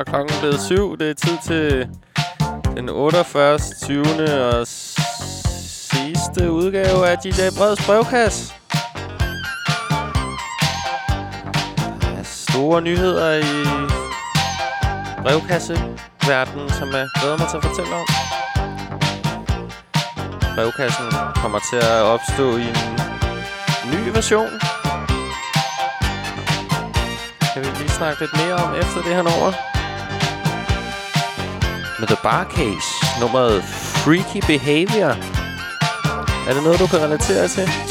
er klokken blevet syv. Det er tid til den 48. 20. og sidste udgave af DJ Breds brevkasse. Der er store nyheder i brevkasseverdenen, som jeg glæder mig til at fortælle om. Brevkassen kommer til at opstå i en ny version. Kan vi lige snakke lidt mere om efter det her nummer? Med The Bar Case, nummeret Freaky Behavior. Er det noget, du kan relatere til?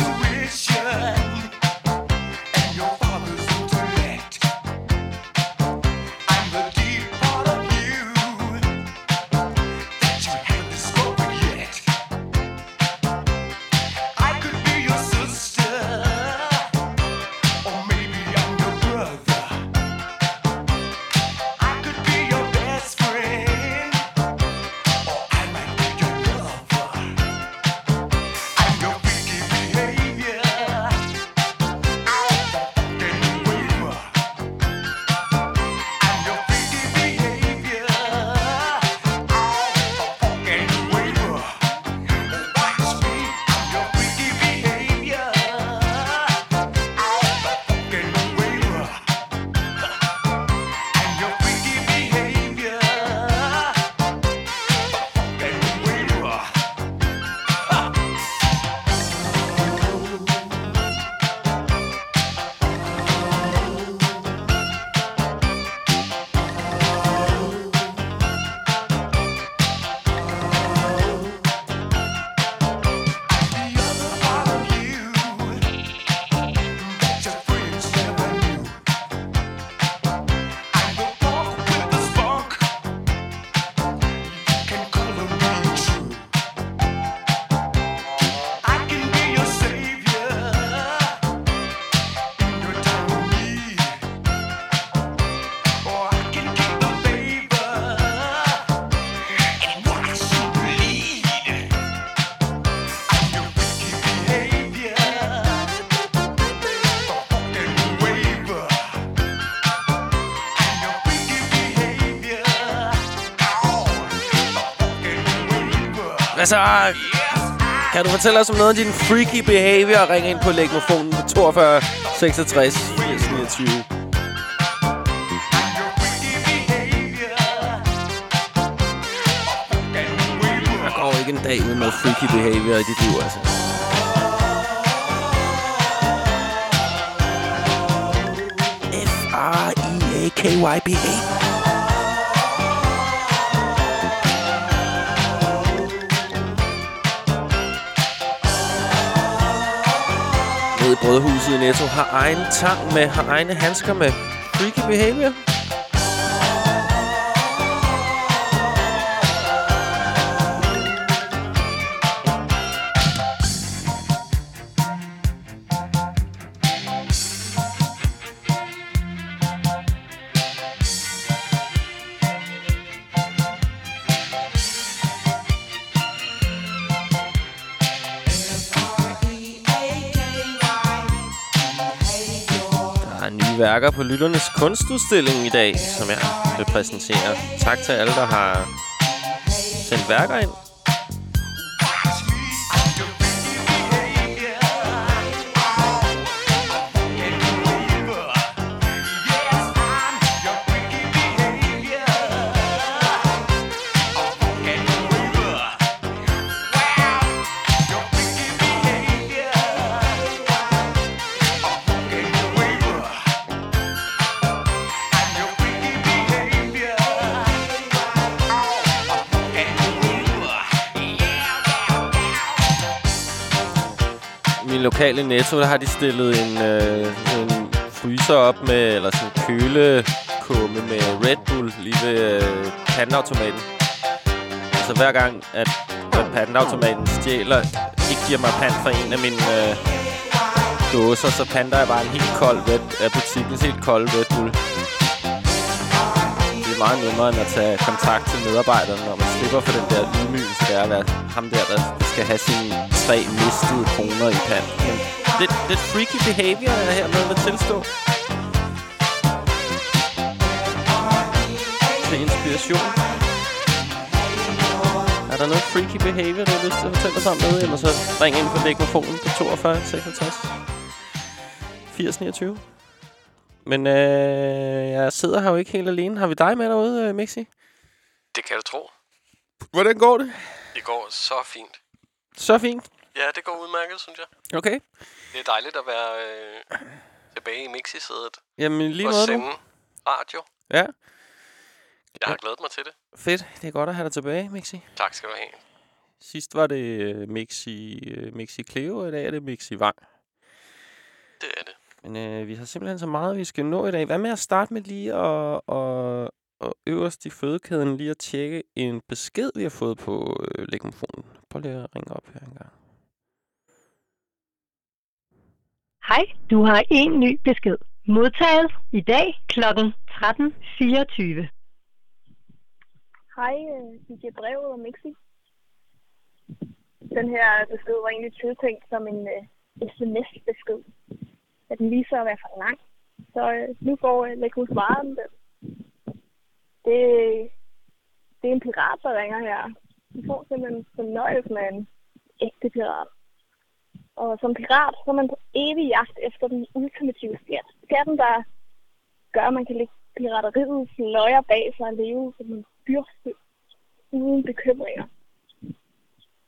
Så kan du fortælle os om noget af din freaky behavior? Ring ind på legmofonen på 42 66 80 29. Der går ikke en dag uden noget freaky behavior i dit liv, altså. F-R-E-A-K-Y-B-A. Brødhuset i Netto har egen tang med, har egne handsker med freaky behavior. Værker på Lytternes kunstudstilling i dag, som jeg vil præsentere. Tak til alle, der har sendt værker ind. Lokale Netto, der har de stillet en, øh, en fryser op med, eller sådan en kølekumme med Red Bull lige ved øh, pandautomaten. Så altså, hver gang, at, at pandautomaten stjæler, ikke giver mig pand for en af mine øh, dåser, så pander jeg bare en helt kold Red, af butikkens helt kold Red Bull. Det er meget nemmere end at tage kontakt til medarbejderne, når man slipper for den der ydmygelse, der er at være ham der, der skal have sin tre mistede kroner i pand. Men lidt, lidt freaky behavior er her med at tilstå. til inspiration. Er der noget freaky behavior, du har lyst til at fortælle os om noget? Eller så ring ind på mikrofonen på 42 66 80 29. Men øh, jeg sidder her jo ikke helt alene. Har vi dig med derude, øh, Mixi? Det kan du tro. Hvordan går det? Det går så fint. Så fint. Ja, det går udmærket, synes jeg. Okay. Det er dejligt at være øh, tilbage i Mixi-sædet. Jamen lige og måde sende radio. Ja. Jeg har glædet mig til det. Fedt. Det er godt at have dig tilbage, Mixi. Tak skal du have. Sidst var det øh, Mixi, øh, Mixi Cleo, og i dag er det Mixi Vang. Det er det. Men øh, vi har simpelthen så meget, vi skal nå i dag. Hvad med at starte med lige at, og, og øverst i fødekæden lige at tjekke en besked, vi har fået på øh, legmofonen. Prøv lige at ringe op her en gang. Hej, du har en ny besked. Modtaget i dag kl. 13.24. Hej, øh, DJ Brev og Mixi. Den her besked var egentlig tiltænkt som en øh, uh, sms-besked. At den viser at være for lang. Så uh, nu får øh, uh, Lækhus Varen den. Det, det er en pirat, der ringer her. Vi får simpelthen fornøjelsen af en ægte pirat. Og som pirat, så er man på evig jagt efter den ultimative skat. Skatten, der gør, at man kan lægge pirateriet løjer bag sig og leve som en fyrste uden bekymringer.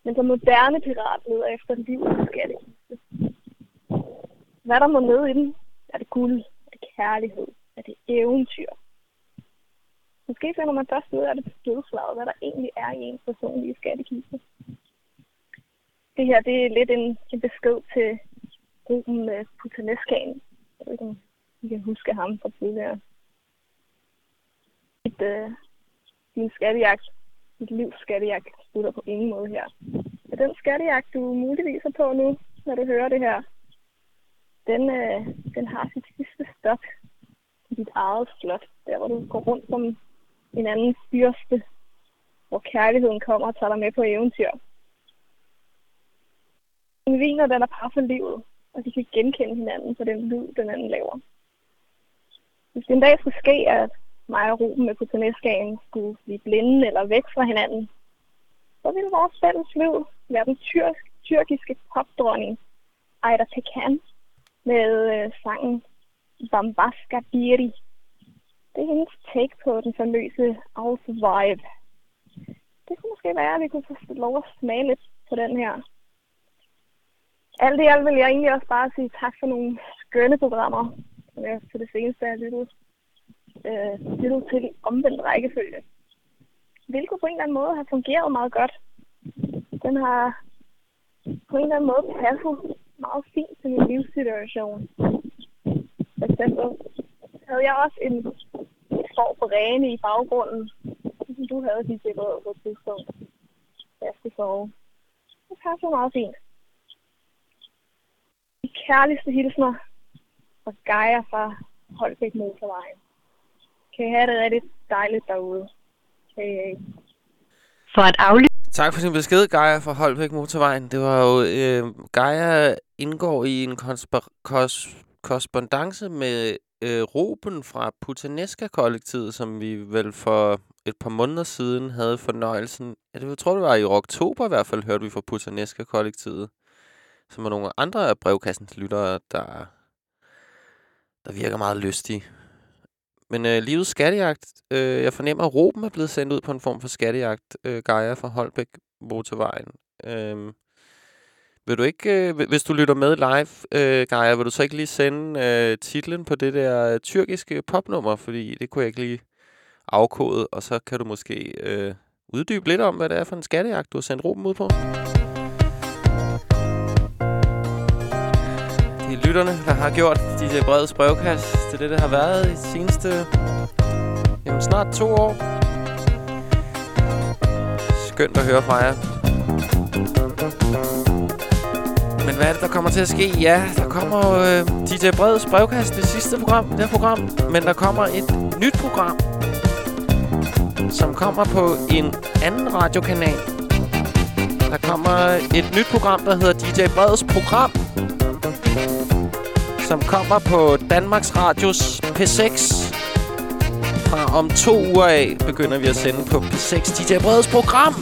Men som moderne pirat leder efter livets skattekiste. Hvad der må med i den? Er det guld? Er det kærlighed? Er det eventyr? Måske finder man først ud af det på dødslaget, hvad der egentlig er i ens personlige skattekiste. Det her det er lidt en, en besked til gruppen uh, Putaneskan. Jeg ved ikke, om I kan huske ham fra tidligere. Et, uh, din skattejagt, dit livs skattejagt, slutter på ingen måde her. Og den skattejagt, du muligvis er på nu, når du hører det her, den, øh, den har sit sidste stop i dit eget slot. Der, hvor du går rundt som en anden fyrste, hvor kærligheden kommer og tager dig med på eventyr. En viner, den er par for livet, og de kan genkende hinanden på den lyd, den anden laver. Hvis det en dag skulle ske, at mig og Ruben med Putaneskagen skulle blive blinde eller væk fra hinanden, så ville vores fælles liv være den tyrk, tyrkiske popdronning Ayda Pekan med øh, sangen Bambaska Biri. Det er hendes take på den famøse House Vibe. Det kunne måske være, at vi kunne få lov at smage lidt på den her. Alt i alt vil jeg egentlig også bare sige tak for nogle skønne programmer, som jeg til det seneste har lyttet, øh, lyttet til omvendt rækkefølge. Hvilket på en eller anden måde har fungeret meget godt. Den har på en eller anden måde passet meget fint til min livssituation. For eksempel havde jeg også en form for rene i baggrunden, som du havde dit billede på et tidspunkt, da jeg skulle sove. Det passer meget fint. Kærligste hilsner fra Gaia fra Holbæk Motorvejen. Kan I have det rigtig dejligt derude. Hej. For at aflyse Tak for din besked, Gaia fra Holbæk Motorvejen. Det var jo... Øh, Gaia indgår i en kos korrespondence med øh, Ruben fra Putaneska-kollektivet, som vi vel for et par måneder siden havde fornøjelsen... Ja, det, jeg tror, det var i oktober i hvert fald, hørte vi fra Putaneska-kollektivet. Som er nogle andre af brevkassens lyttere, der, der virker meget lystige. Men øh, livets skattejagt, øh, jeg fornemmer, at Ruben er blevet sendt ud på en form for skattejagt, øh, Geir fra Holbæk Motorvejen. Øh, vil du ikke, øh, hvis du lytter med live, øh, Geir, vil du så ikke lige sende øh, titlen på det der øh, tyrkiske popnummer, fordi det kunne jeg ikke lige afkode, og så kan du måske øh, uddybe lidt om, hvad det er for en skattejagt, du har sendt Ruben ud på. Lytterne, der har gjort DJ brede brevkast til det, det har været i de seneste jamen, snart to år. Skønt at høre fra jer. Men hvad er det, der kommer til at ske? Ja, der kommer øh, DJ Breds brevkast, det sidste program, det her program. Men der kommer et nyt program, som kommer på en anden radiokanal. Der kommer et nyt program, der hedder DJ Breds Program som kommer på Danmarks Radios P6 Fra om to uger af begynder vi at sende på P6 DJ Breds program.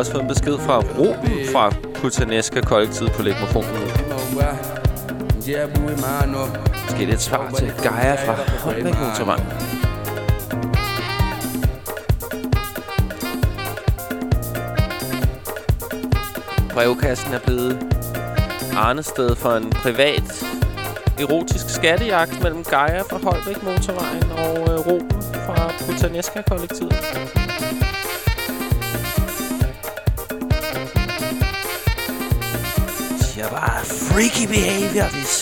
Også fået en besked fra Ruben fra Kutaneska Kollektiv på Legmofonen. Måske det et svar til Gaia fra Holbæk Motorvej. Brevkassen er blevet arnested for en privat erotisk skattejagt mellem Gaia fra Holbæk Motorvejen og øh, Ruben fra Putaneska kollektivet. Siger bare freaky behavior.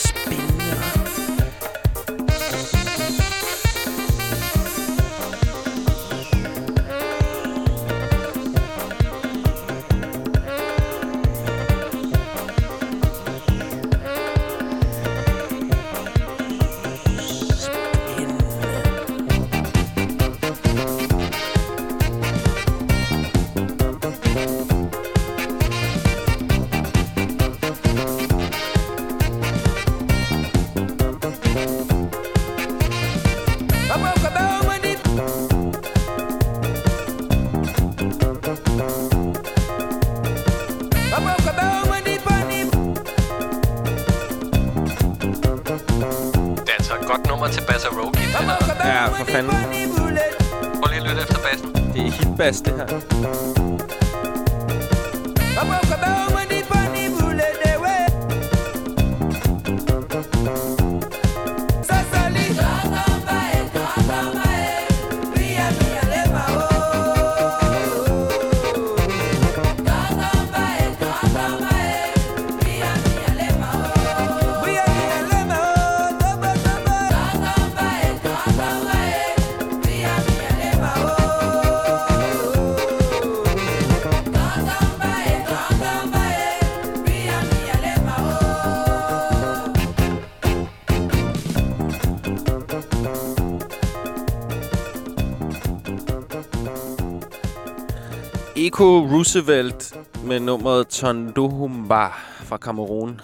Eko Roosevelt med nummeret Tondohumba fra Cameroon.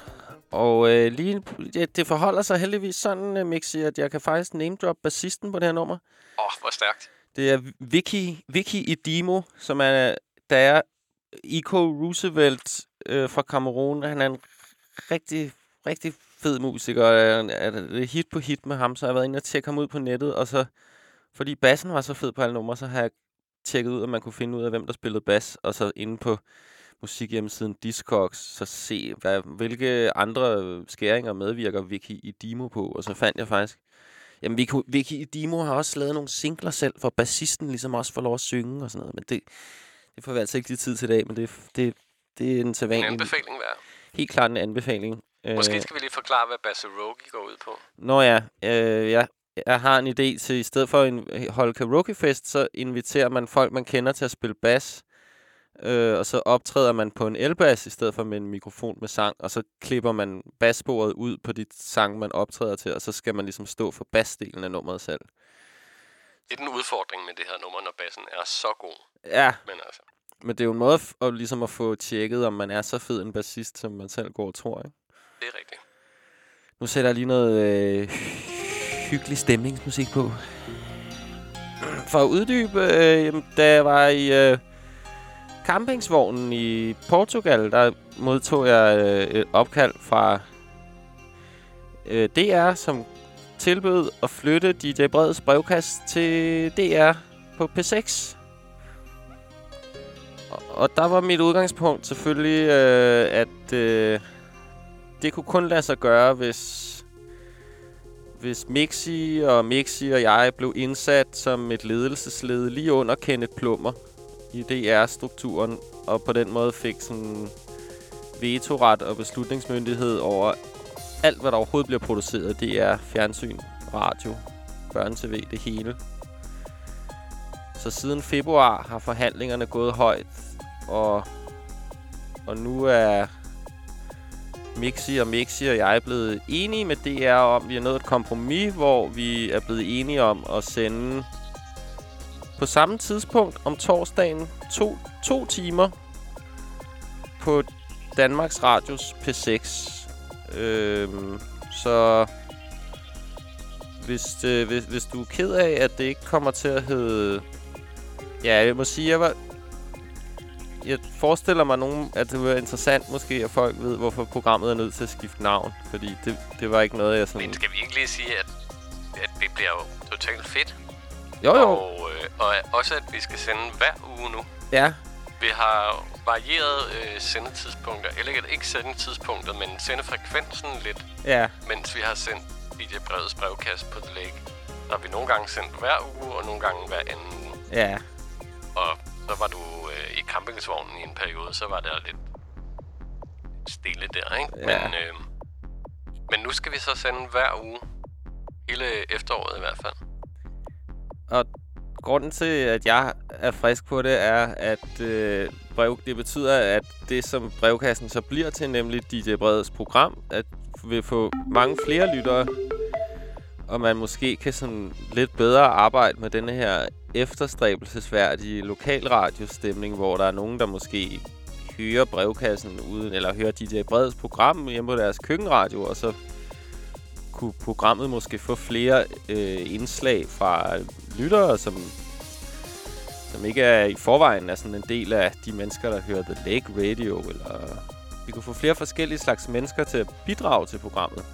Og øh, lige, ja, det forholder sig heldigvis sådan, uh, Mixi, at jeg kan faktisk name drop bassisten på det her nummer. Åh, oh, hvor stærkt. Det er Vicky, Vicky Idimo, som er, der er Eko Roosevelt øh, fra Cameroon. Han er en rigtig, rigtig fed musiker. og Er det hit på hit med ham, så har jeg været inde og tjekke ham ud på nettet. Og så, fordi bassen var så fed på alle numre, så har jeg tjekket ud, at man kunne finde ud af, hvem der spillede bas. Og så inde på musikhjemmesiden Discogs, så se, hvad, hvilke andre skæringer medvirker Vicky Idimo på. Og så fandt jeg faktisk Jamen, Vicky, Vicky Idimo har også lavet nogle singler selv, for bassisten ligesom også får lov at synge og sådan noget. Men det, det får vi altså ikke lige tid til i dag, men det, det, det er en En sædvanlig... anbefaling værd. Helt klart en anbefaling. Måske Øh, skal vi lige forklare, hvad Bass Rogi går ud på. Nå ja, øh, jeg, jeg har en idé til, i stedet for at holde karaokefest, så inviterer man folk, man kender til at spille bas. Øh, og så optræder man på en elbass i stedet for med en mikrofon med sang, og så klipper man bassporet ud på de sange, man optræder til, og så skal man ligesom stå for bassdelen af nummeret selv. Det er den udfordring med det her nummer, når bassen er så god. Ja, Men altså, men det er jo en måde at, at, ligesom at få tjekket, om man er så fed en bassist, som man selv går og tror, ikke? det er rigtigt. Nu sætter jeg lige noget øh, hyggelig stemningsmusik på. For at uddybe, øh, jamen, da jeg var i øh, campingsvognen i Portugal, der modtog jeg øh, et opkald fra øh, DR, som tilbød at flytte DJ Breds brevkast til DR på P6. Og, og der var mit udgangspunkt selvfølgelig, øh, at øh, det kunne kun lade sig gøre, hvis hvis Mixi og Mixi og jeg blev indsat som et ledelsesled lige under Kenneth Plummer i DR-strukturen, og på den måde fik sådan vetoret og beslutningsmyndighed over alt, hvad der overhovedet bliver produceret. Det er fjernsyn, radio, børne-tv, det hele. Så siden februar har forhandlingerne gået højt, og, og nu er Mixi og Mixi og jeg er blevet enige med DR om, vi er nået et kompromis, hvor vi er blevet enige om at sende på samme tidspunkt om torsdagen to, to timer på Danmarks Radios P6. Øhm, så hvis, øh, hvis, hvis du er ked af, at det ikke kommer til at hedde... Ja, jeg må sige, jeg var, jeg forestiller mig nogen, at det var interessant måske, at folk ved, hvorfor programmet er nødt til at skifte navn. Fordi det, det var ikke noget, jeg sådan... Men skal vi ikke lige sige, at, at det bliver jo totalt fedt? Jo, jo. Og, øh, og også, at vi skal sende hver uge nu. Ja, Vi har varieret øh, sendetidspunkter, eller ikke, ikke sendetidspunkter, men sendefrekvensen lidt, ja. mens vi har sendt DJ Brevets brevkast på The Lake. Der har vi nogle gange sendt hver uge, og nogle gange hver anden uge. Ja, Og så var du øh, i campingsvognen i en periode, så var der lidt stille der, ikke? Ja. Men, øh, men nu skal vi så sende hver uge. Hele efteråret i hvert fald. og grunden til, at jeg er frisk på det, er, at øh, brev, det betyder, at det, som brevkassen så bliver til, nemlig DJ Breds program, at vil få mange flere lyttere, og man måske kan sådan lidt bedre arbejde med denne her efterstræbelsesværdige lokalradiostemning, hvor der er nogen, der måske hører brevkassen uden, eller hører DJ Breds program hjemme på deres køkkenradio, og så kunne programmet måske få flere øh, indslag fra lyttere, som, som ikke er i forvejen er sådan en del af de mennesker, der hører The Lake Radio, eller vi kunne få flere forskellige slags mennesker til at bidrage til programmet.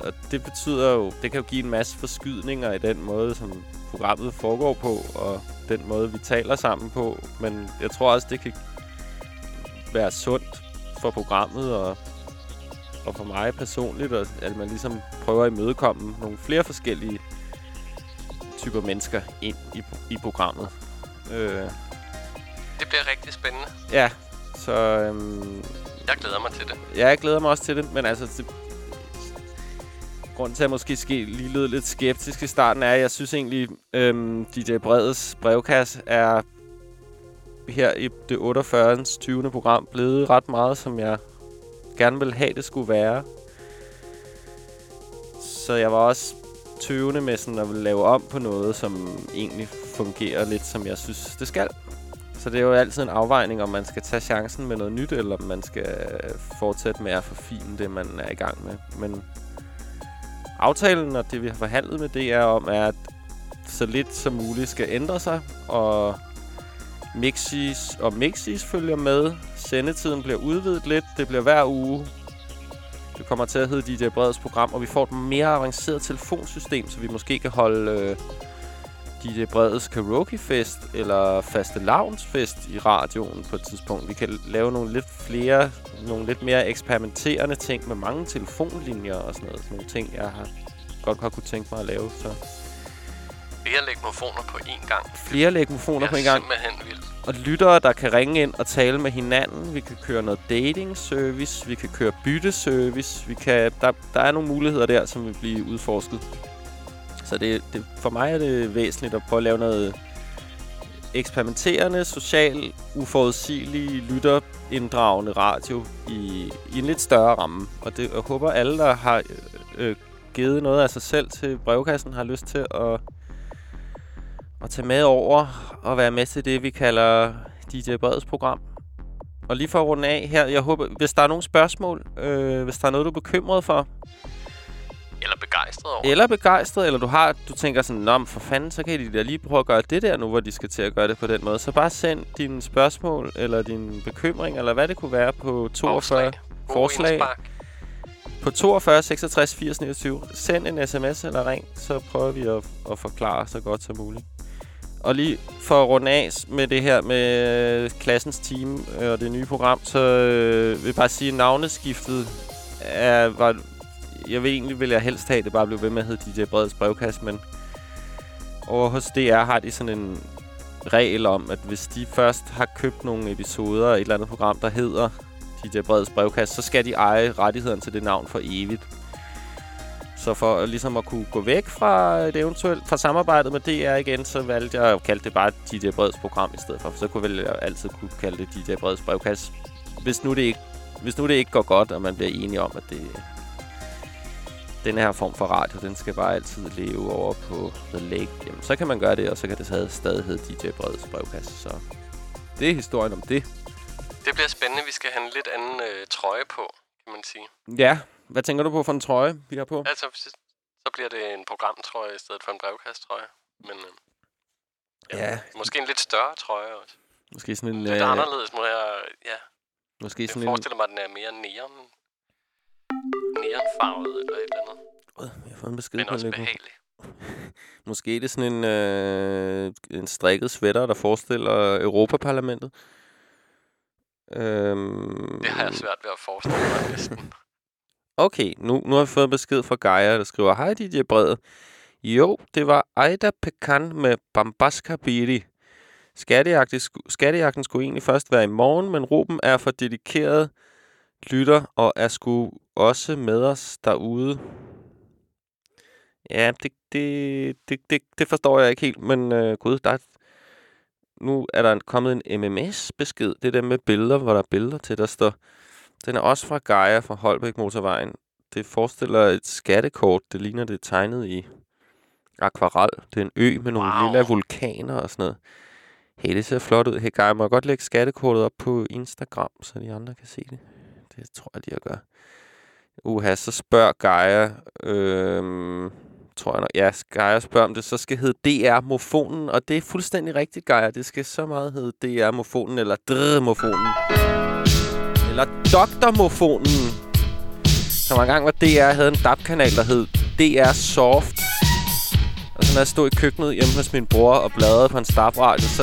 Og det betyder jo, det kan jo give en masse forskydninger i den måde, som programmet foregår på, og den måde, vi taler sammen på. Men jeg tror også, det kan være sundt for programmet og, og for mig personligt, og at man ligesom prøver at imødekomme nogle flere forskellige typer mennesker ind i, i programmet. Øh, Det bliver rigtig spændende. ja, så øhm, Jeg glæder mig til det. ja, jeg glæder mig også til det, men altså... Det, grund til, at jeg måske ske lige lød lidt skeptisk i starten, er, at jeg synes egentlig, øhm, DJ Bredes brevkasse er her i det 48. 20. program blevet ret meget, som jeg gerne vil have, det skulle være. Så jeg var også tøvende med sådan at ville lave om på noget, som egentlig fungerer lidt, som jeg synes, det skal. Så det er jo altid en afvejning, om man skal tage chancen med noget nyt, eller om man skal fortsætte med at forfine det, man er i gang med. Men aftalen og det, vi har forhandlet med DR om, er, at så lidt som muligt skal ændre sig, og Mixis og Mixis følger med. Sendetiden bliver udvidet lidt. Det bliver hver uge. Det kommer til at hedde DJ Breds program, og vi får et mere avanceret telefonsystem, så vi måske kan holde øh, DJ Breds karaokefest eller faste fest i radioen på et tidspunkt. Vi kan lave nogle lidt flere, nogle lidt mere eksperimenterende ting med mange telefonlinjer og sådan noget. Sådan nogle ting, jeg har godt har kunne tænke mig at lave. Så Flere legmofoner på én gang. flere legmofoner Det på en gang. simpelthen vildt. Og lyttere, der kan ringe ind og tale med hinanden. Vi kan køre noget dating service. Vi kan køre bytteservice. Vi kan, der, der er nogle muligheder der, som vil blive udforsket. Så det, det, for mig er det væsentligt at prøve at lave noget eksperimenterende, social, uforudsigelig, lytterinddragende radio i, i en lidt større ramme. Og det, jeg håber, alle, der har øh, givet noget af sig selv til brevkassen, har lyst til at, at tage med over og være med til det, vi kalder DJ Breds program. Og lige for at runde af her, jeg håber, hvis der er nogle spørgsmål, øh, hvis der er noget, du er bekymret for, eller begejstret over. eller begejstret, eller du har, du tænker sådan, Nå, for fanden, så kan de da lige prøve at gøre det der nu, hvor de skal til at gøre det på den måde. Så bare send dine spørgsmål, eller din bekymring, eller hvad det kunne være på 42 Gode forslag. indspark. på 42 66 80 29. Send en sms eller ring, så prøver vi at, at forklare så godt som muligt. Og lige for at runde af med det her med klassens team øh, og det nye program, så øh, vil jeg bare sige, at navneskiftet er, var, jeg vil egentlig vil jeg helst have, at det bare blev ved med at hedde DJ Breds brevkast, men over hos DR har de sådan en regel om, at hvis de først har købt nogle episoder af et eller andet program, der hedder DJ Breds brevkast, så skal de eje rettighederne til det navn for evigt. Så for ligesom at kunne gå væk fra et eventuelt fra samarbejdet med DR igen, så valgte jeg at kalde det bare DJ Breds program i stedet for. For så kunne jeg altid kunne kalde det DJ Breds brevkast. Hvis nu det ikke, hvis nu det ikke går godt, og man bliver enige om, at det den her form for radio, den skal bare altid leve over på The Lake, jamen, så kan man gøre det, og så kan det stadig- hedde DJ Breds brevkast. Så det er historien om det. Det bliver spændende. Vi skal have en lidt anden øh, trøje på, kan man sige. Ja, hvad tænker du på for en trøje, vi har på? Altså, så, bliver det en programtrøje i stedet for en brevkasttrøje. Men øh, Ja. måske en lidt større trøje også. Måske sådan en... Lidt øh, anderledes, må jeg... Ja, Måske jeg sådan en... forestiller mig, at den er mere neon. Neonfarvet eller et eller andet. Øh, Jeg har fået en besked Men på også behagelig. Måske er det sådan en, øh, en strikket sweater, der forestiller Europaparlamentet. Øhm, Det har jeg svært ved at forestille mig næsten. Okay, nu, nu har vi fået besked fra Gaia, der skriver, Hej DJ Brede. Jo, det var Aida Pekan med Bambaska Biri. Skattejagten, sku, skattejagten skulle egentlig først være i morgen, men Ruben er for dedikeret lytter og er sgu også med os derude. Ja, det, det, det, det, det forstår jeg ikke helt, men øh, gud, der er, nu er der kommet en MMS-besked. Det er der med billeder, hvor der er billeder til, der står... Den er også fra Gaia fra Holbæk Motorvejen. Det forestiller et skattekort. Det ligner, det er tegnet i akvarel. Det er en ø med nogle Wow. lille vulkaner og sådan noget. Hey, det ser flot ud. Hey, Gaia, må jeg godt lægge skattekortet op på Instagram, så de andre kan se det? Det tror jeg, de har gør. Uha, så spørger Gaia... Øhm, tror jeg nok. Ja, Gaia spørger om det så skal hedde DR-mofonen, og det er fuldstændig rigtigt, Gaia. Det skal så meget hedde DR-mofonen, eller DR Mofonen. Eller Dr. Mofonen. var engang, var DR havde en DAB-kanal, der hed DR Soft. Og så når jeg stod i køkkenet hjemme hos min bror og bladrede på en stabradio, så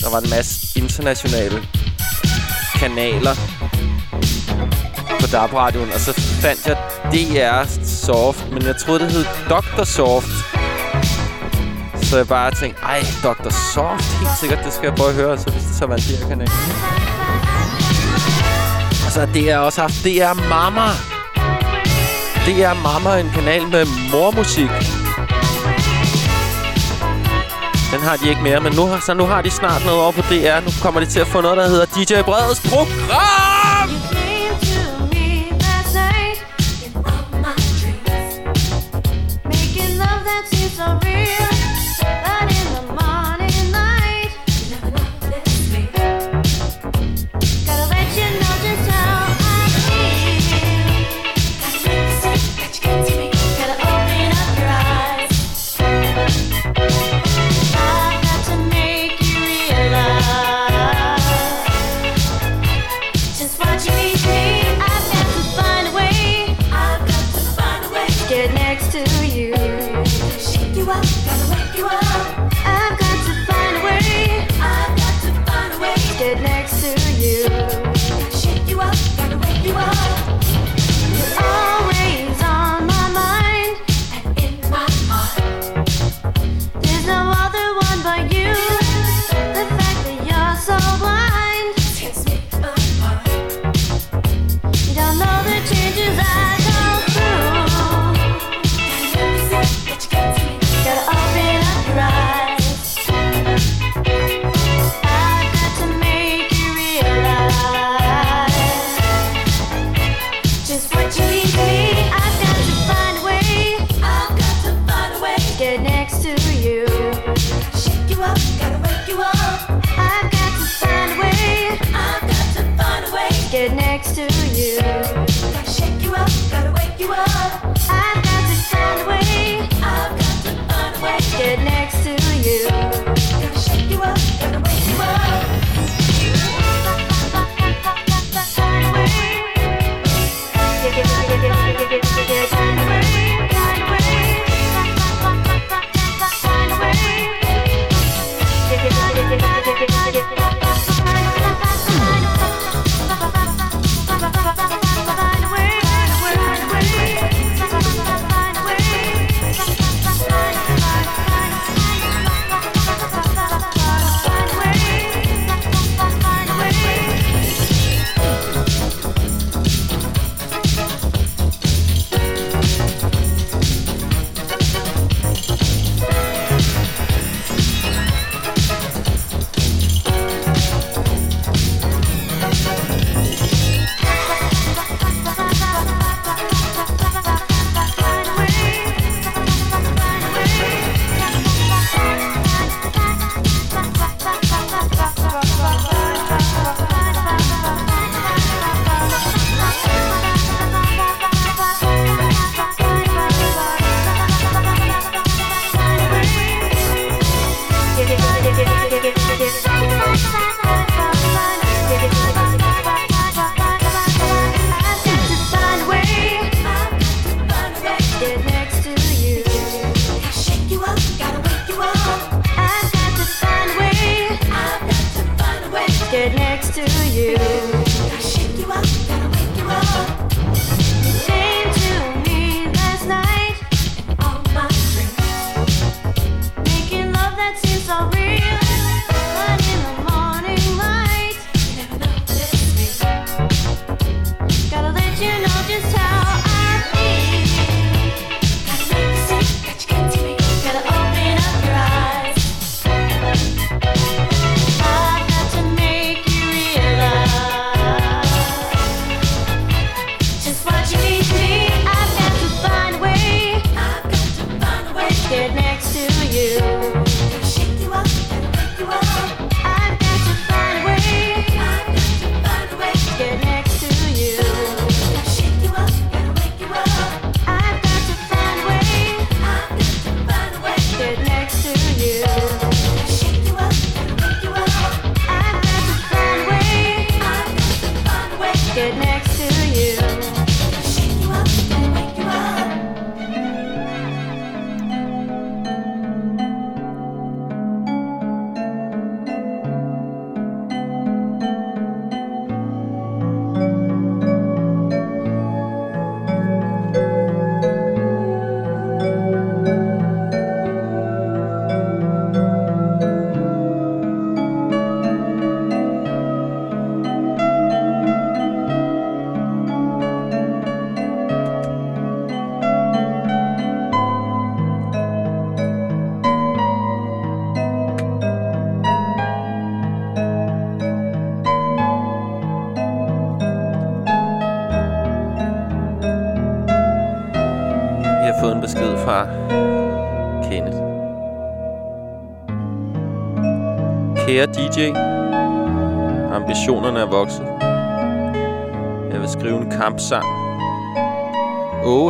der var en masse internationale kanaler på DAB-radioen, og så fandt jeg DR Soft, men jeg troede, det hed Dr. Soft. Så jeg bare tænkte, ej, Dr. Soft, helt sikkert, det skal jeg prøve at høre, så hvis det så var en DR-kanal. Og så har DR også haft DR Mama. DR Mama, en kanal med mormusik. Den har de ikke mere, men nu har, så nu har de snart noget over på DR. Nu kommer de til at få noget, der hedder DJ Breds Program!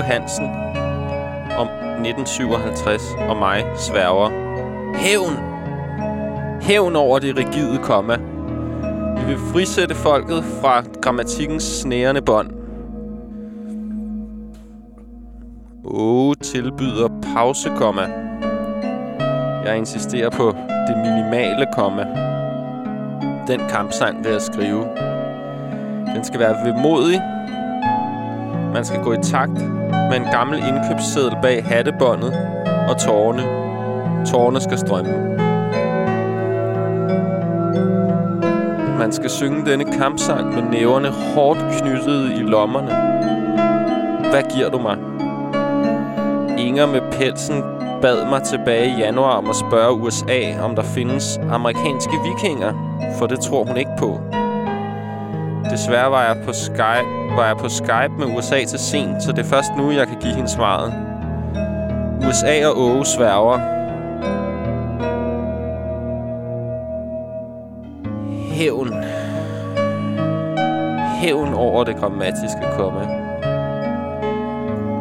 Hansen om 1957 og mig sværger. Hævn! Hævn over det rigide komma. Vi vil frisætte folket fra grammatikkens snærende bånd. Åge tilbyder pausekomma. Jeg insisterer på det minimale komma. Den kampsang vil jeg skrive. Den skal være vemodig. Man skal gå i takt med en gammel indkøbsseddel bag hattebåndet og tårne. Tårne skal strømme. Man skal synge denne kampsang med næverne hårdt knyttet i lommerne. Hvad giver du mig? Inger med pelsen bad mig tilbage i januar om at spørge USA, om der findes amerikanske vikinger, for det tror hun ikke på. Desværre var jeg på Skype var jeg på Skype med USA til sent, så det er først nu, jeg kan give hende svaret. USA og Åge sværger. Hævn. Hævn over det grammatiske komme.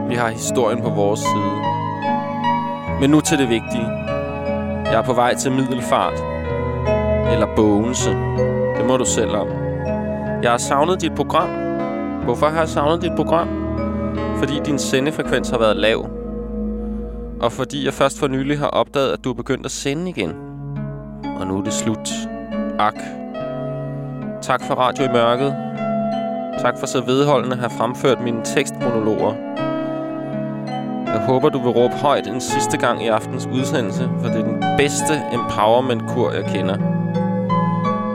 Vi har historien på vores side. Men nu til det vigtige. Jeg er på vej til middelfart. Eller bogense. Det må du selv om. Jeg har savnet dit program. Hvorfor har jeg savnet dit program? Fordi din sendefrekvens har været lav. Og fordi jeg først for nylig har opdaget, at du er begyndt at sende igen. Og nu er det slut. Ak. Tak for Radio i Mørket. Tak for så vedholdende at have fremført mine tekstmonologer. Jeg håber, du vil råbe højt en sidste gang i aftens udsendelse, for det er den bedste empowerment-kur, jeg kender.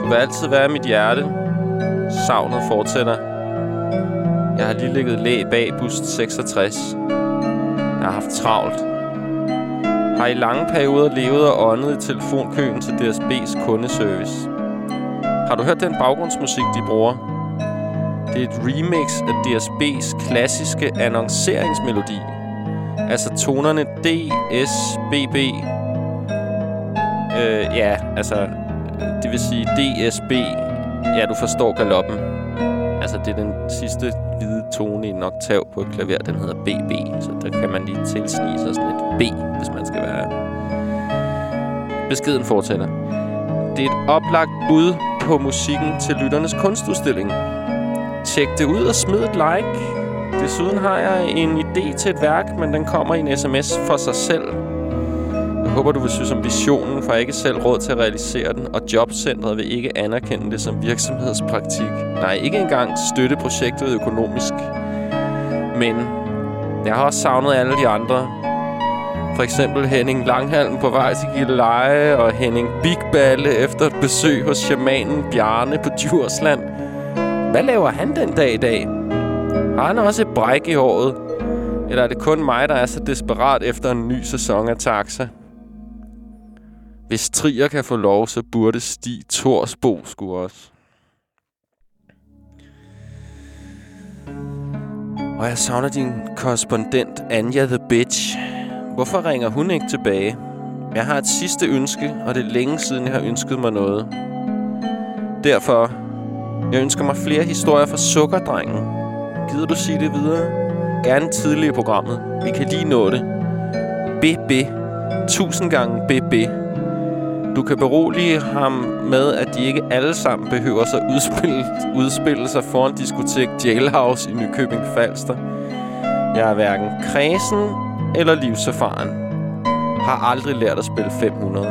Du vil altid være i mit hjerte. Savnet fortsætter. Jeg har lige ligget læ bag bus 66. Jeg har haft travlt. Har i lange perioder levet og åndet i telefonkøen til DSB's kundeservice. Har du hørt den baggrundsmusik, de bruger? Det er et remix af DSB's klassiske annonceringsmelodi. Altså tonerne D, S, B, B. Øh, ja, altså... Det vil sige D, S, B. Ja, du forstår galoppen og det er den sidste hvide tone i en oktav på et klaver. Den hedder BB. Så der kan man lige tilsnige sig sådan et B, hvis man skal være... Beskeden fortsætter. Det er et oplagt bud på musikken til lytternes kunstudstilling. Tjek det ud og smid et like. Desuden har jeg en idé til et værk, men den kommer i en sms for sig selv. Jeg håber, du vil synes om visionen, for jeg har ikke selv råd til at realisere den, og Jobcentret vil ikke anerkende det som virksomhedspraktik. Nej, ikke engang støtte projektet økonomisk. Men jeg har også savnet alle de andre. For eksempel Henning Langhalm på vej til Gilleleje, og Henning Bigballe efter et besøg hos shamanen Bjarne på Djursland. Hvad laver han den dag i dag? Har han også et bræk i håret? Eller er det kun mig, der er så desperat efter en ny sæson af Taxa? Hvis Trier kan få lov, så burde Stig Torsbo skulle også. Og jeg savner din korrespondent, Anja the Bitch. Hvorfor ringer hun ikke tilbage? Jeg har et sidste ønske, og det er længe siden, jeg har ønsket mig noget. Derfor, jeg ønsker mig flere historier fra Sukkerdrengen. Gider du sige det videre? Gerne tidligere i programmet. Vi kan lige nå det. BB. Tusind gange BB. Du kan berolige ham med, at de ikke alle sammen behøver at udspille, udspille sig foran diskotek Jailhouse i Nykøbing Falster. Jeg er hverken kredsen eller livserfaren. Har aldrig lært at spille 500.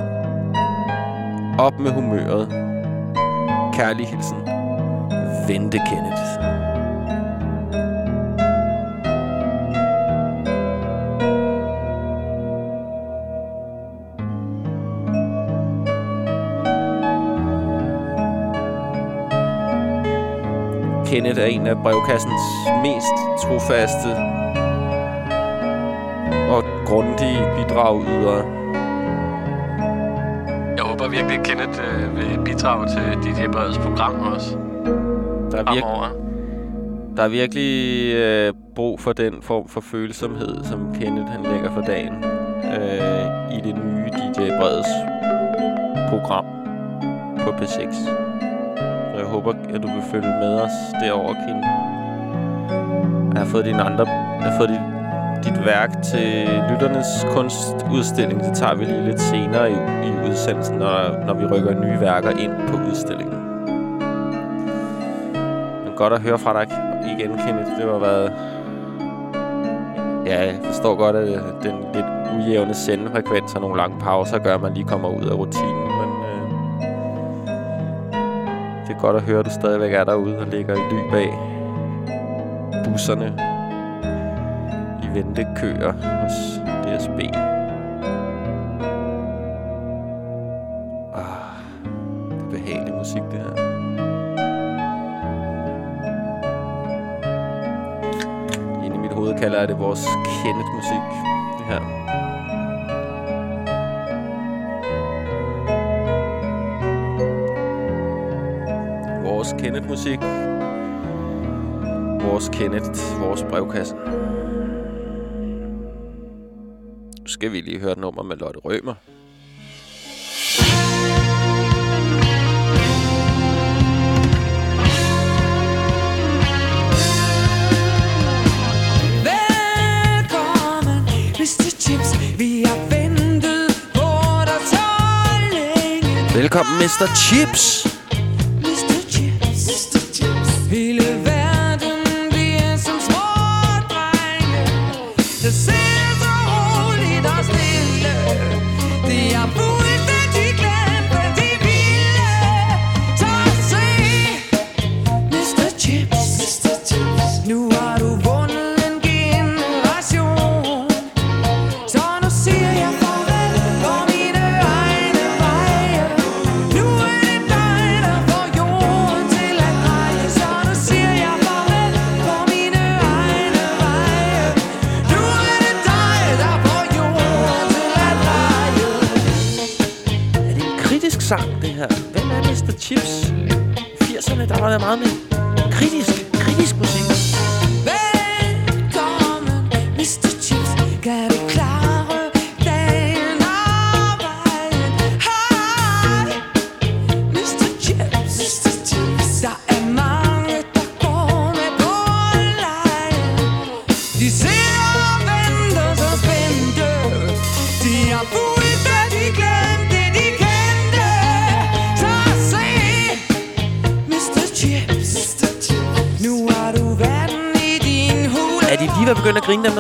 Op med humøret. Kærlig hilsen. Vente Kenneth. Er en af brevkassens mest trofaste og grundige bidragydere. Jeg håber virkelig, at Kenneth øh, vil bidrage til DJ Breds program også. Der er, virke, der er virkelig øh, brug for den form for følsomhed, som Kenneth han lægger for dagen øh, i det nye DJ Breds program på P6. Jeg håber, at du vil følge med os derover, Kim. Jeg har fået dine andre... Jeg har fået dit, dit værk til lytternes kunstudstilling. Det tager vi lige lidt senere i, i udsendelsen, når, når vi rykker nye værker ind på udstillingen. Men godt at høre fra dig igen, Kenneth. Det var været... Ja, jeg forstår godt, at den lidt ujævne sendefrekvens og nogle lange pauser gør, at man lige kommer ud af rutinen. Godt at høre, at du stadigvæk er derude og ligger i ly bag busserne i ventekøer hos DSB. Ah, det er behagelig musik, det her. Inde i mit hoved kalder jeg det vores Kenneth-musik, musik. Vores Kenneth, vores brevkasse. Nu skal vi lige høre et nummer med Lotte Rømer. Velkommen, Mr. Chips.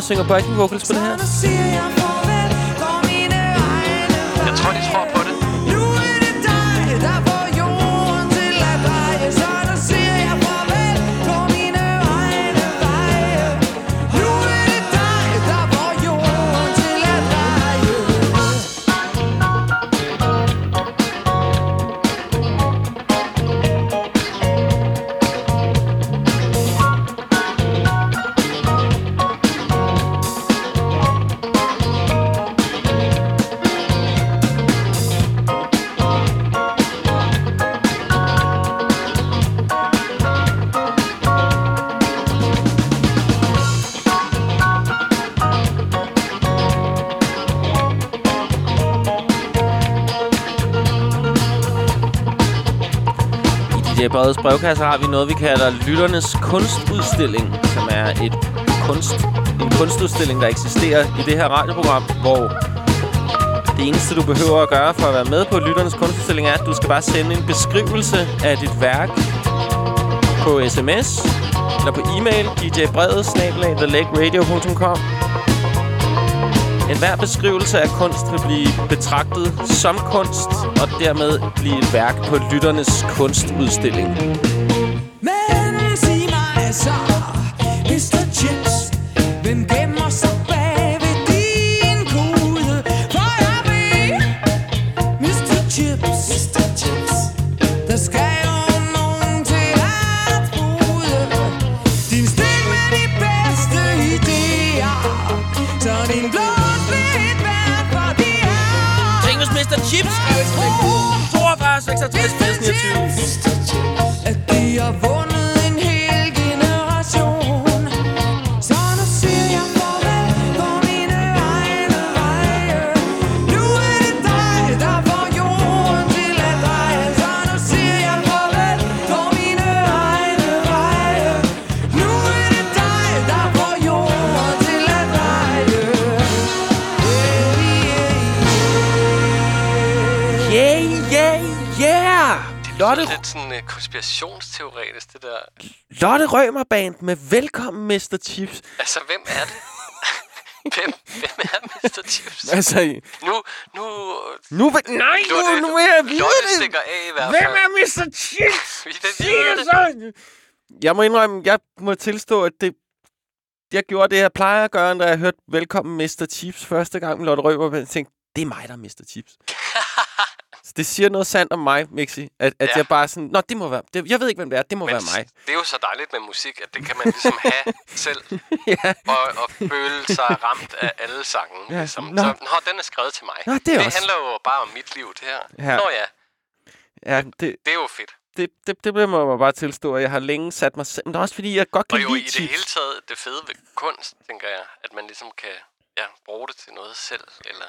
Synger backing vocals på det her? I brevkasse har vi noget, vi kalder Lytternes Kunstudstilling, som er et kunst, en kunstudstilling, der eksisterer i det her radioprogram, hvor det eneste, du behøver at gøre for at være med på Lytternes Kunstudstilling, er, at du skal bare sende en beskrivelse af dit værk på sms eller på e-mail djbrevet-thelegradio.com. En hver beskrivelse af kunst vil blive betragtet som kunst, og dermed blive et værk på lytternes kunstudstilling. 42, 66, 80, 29. at konspirationsteoretisk, det der. Lotte Rømer Band med Velkommen Mr. Chips. Altså, hvem er det? hvem, hvem er Mr. Chips? Altså, Nu, nu... nu vil... Nej, nu, Lotte- nu vil jeg vide Lotte det! stikker af i hvert Hvem fald. er Mr. Chips? Vi vil Sig vide det det. så! Jeg må indrømme, jeg må tilstå, at det... Jeg gjorde det, jeg plejer at gøre, når jeg hørte Velkommen Mr. Chips første gang med Lotte Rømer Band. Jeg tænkte, det er mig, der er Mr. Chips. Så det siger noget sandt om mig, Mixi. At, at Ja. jeg bare sådan, nå, det må være... Det, jeg ved ikke, hvem det er. Det må Men være mig. det er jo så dejligt med musik, at det kan man ligesom have selv. ja. Og, og føle sig ramt af alle sange. Ja, ligesom. nå. Så, nå, den er skrevet til mig. Nå, det det også- handler jo bare om mit liv, det her. Ja. Nå ja, Ja, det, det er jo fedt. det, det, det bliver man bare tilstå, at jeg har længe sat mig selv. Men det er også fordi, jeg godt kan Og jo lide i det chips. hele taget, det fede ved kunst, tænker jeg, at man ligesom kan ja, bruge det til noget selv. Eller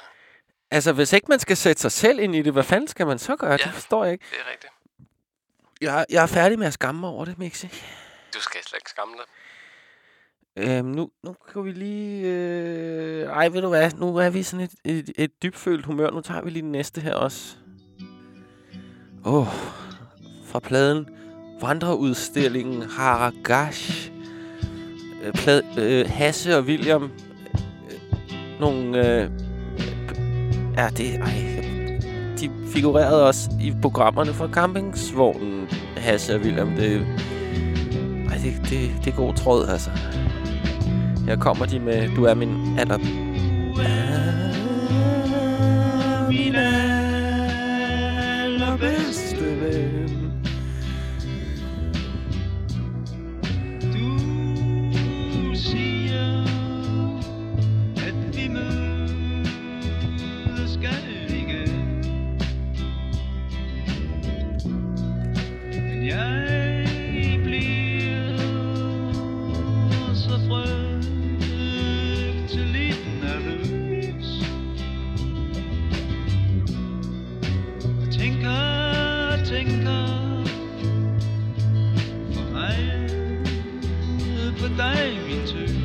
Altså, hvis ikke man skal sætte sig selv ind i det, hvad fanden skal man så gøre? Ja. Det forstår jeg ikke. det er rigtigt. Jeg, jeg er færdig med at skamme mig over det, Mixi. Du skal slet ikke skamme dig. Øhm, nu, nu kan vi lige... Øh... Ej, ved du hvad? Nu er vi sådan et, et, et dybfølt humør. Nu tager vi lige den næste her også. Åh, oh, fra pladen Vandreudstillingen Haragash. Øh, Plad, øh, Hasse og William. Øh, nogle... Øh, ja, det... Ej, de figurerede også i programmerne fra campingsvognen. Hasse og William, det... Ej, det, det, det er god tråd, altså. Her kommer de med Du er min aller... Min allerbedste ven. På dig, min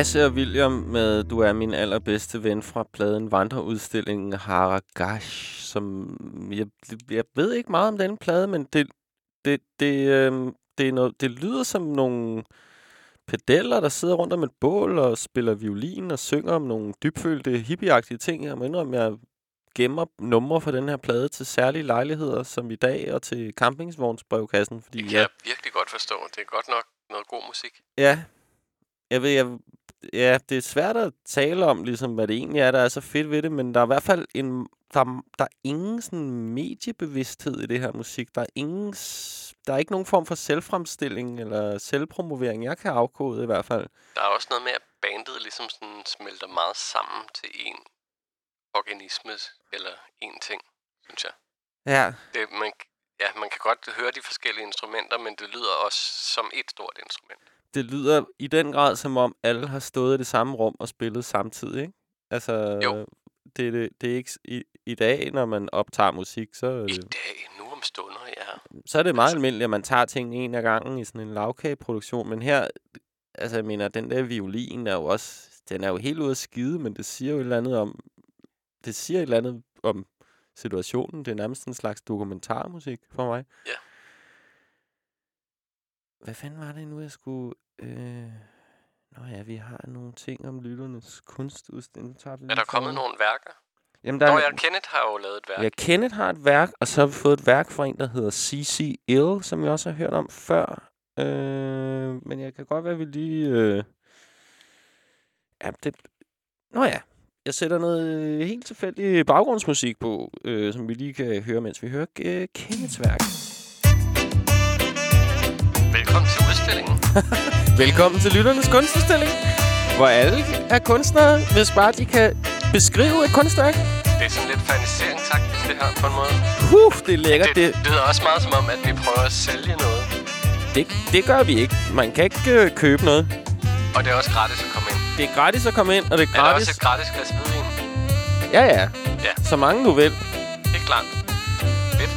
Hasse og William med Du er min allerbedste ven fra pladen Vandreudstillingen Haragash, som jeg, jeg ved ikke meget om den plade, men det, det, det, øh, det, er noget, det lyder som nogle pedeller, der sidder rundt om et bål og spiller violin og synger om nogle dybfølte hippieagtige ting. Jeg må indrømme, jeg gemmer numre fra den her plade til særlige lejligheder, som i dag, og til campingsvognsbrevkassen, fordi Det kan jeg jeg virkelig godt forstå. Det er godt nok noget god musik. Ja. Jeg ved, jeg, ja, det er svært at tale om, ligesom, hvad det egentlig er, der er så fedt ved det, men der er i hvert fald en, der, er- der er ingen sådan mediebevidsthed i det her musik. Der er ingen, der er ikke nogen form for selvfremstilling eller selvpromovering, jeg kan afkode i hvert fald. Der er også noget med, at bandet ligesom sådan smelter meget sammen til en organisme eller en ting, synes jeg. Ja, Det, man, ja, man kan godt høre de forskellige instrumenter, men det lyder også som et stort instrument. det lyder i den grad som om, alle har stået i det samme rum og spillet samtidig, ikke? Altså, Jo. det, er det, det er ikke i, i dag, når man optager musik, så I det, dag, nu om stunder, ja. så er det meget Altså- almindeligt, at man tager ting en af gangen i sådan en lavkageproduktion. Men her, altså jeg mener, den der violin er jo også, den er jo helt ude at skide, men det siger jo et eller andet om, det siger et eller andet om situationen. Det er nærmest en slags dokumentarmusik for mig. Ja. Hvad fanden var det nu, jeg skulle... Øh... Nå ja, vi har nogle ting om lytternes kunstudstilling. Er der kommet nogle værker? Jamen, der Nå er, ja, Kenneth har jo lavet et værk. Ja, Kenneth har et værk, og så har vi fået et værk fra en, der hedder C.C. Ill, som jeg også har hørt om før. Øh, men jeg kan godt være, at vi lige... Øh... Ja, det... Nå ja, jeg sætter noget øh, helt tilfældig baggrundsmusik på, øh, som vi lige kan høre, mens vi hører øh, Kenneths værk. Velkommen til udstillingen. Velkommen til Lytternes Kunstudstilling, hvor alle er kunstnere, hvis bare de kan beskrive et kunstværk. Det er sådan lidt faniseringsagtigt, det her, på en måde. Huh, det er lækkert. Det, det lyder også meget som om, at vi prøver at sælge noget. Det, det gør vi ikke. Man kan ikke øh, købe noget. Og det er også gratis at komme ind. Det er gratis at komme ind, og det er Er der gratis... også et gratis glas hvidvin? Ja, ja. Ja. Så mange du vil. Helt klart. Fedt.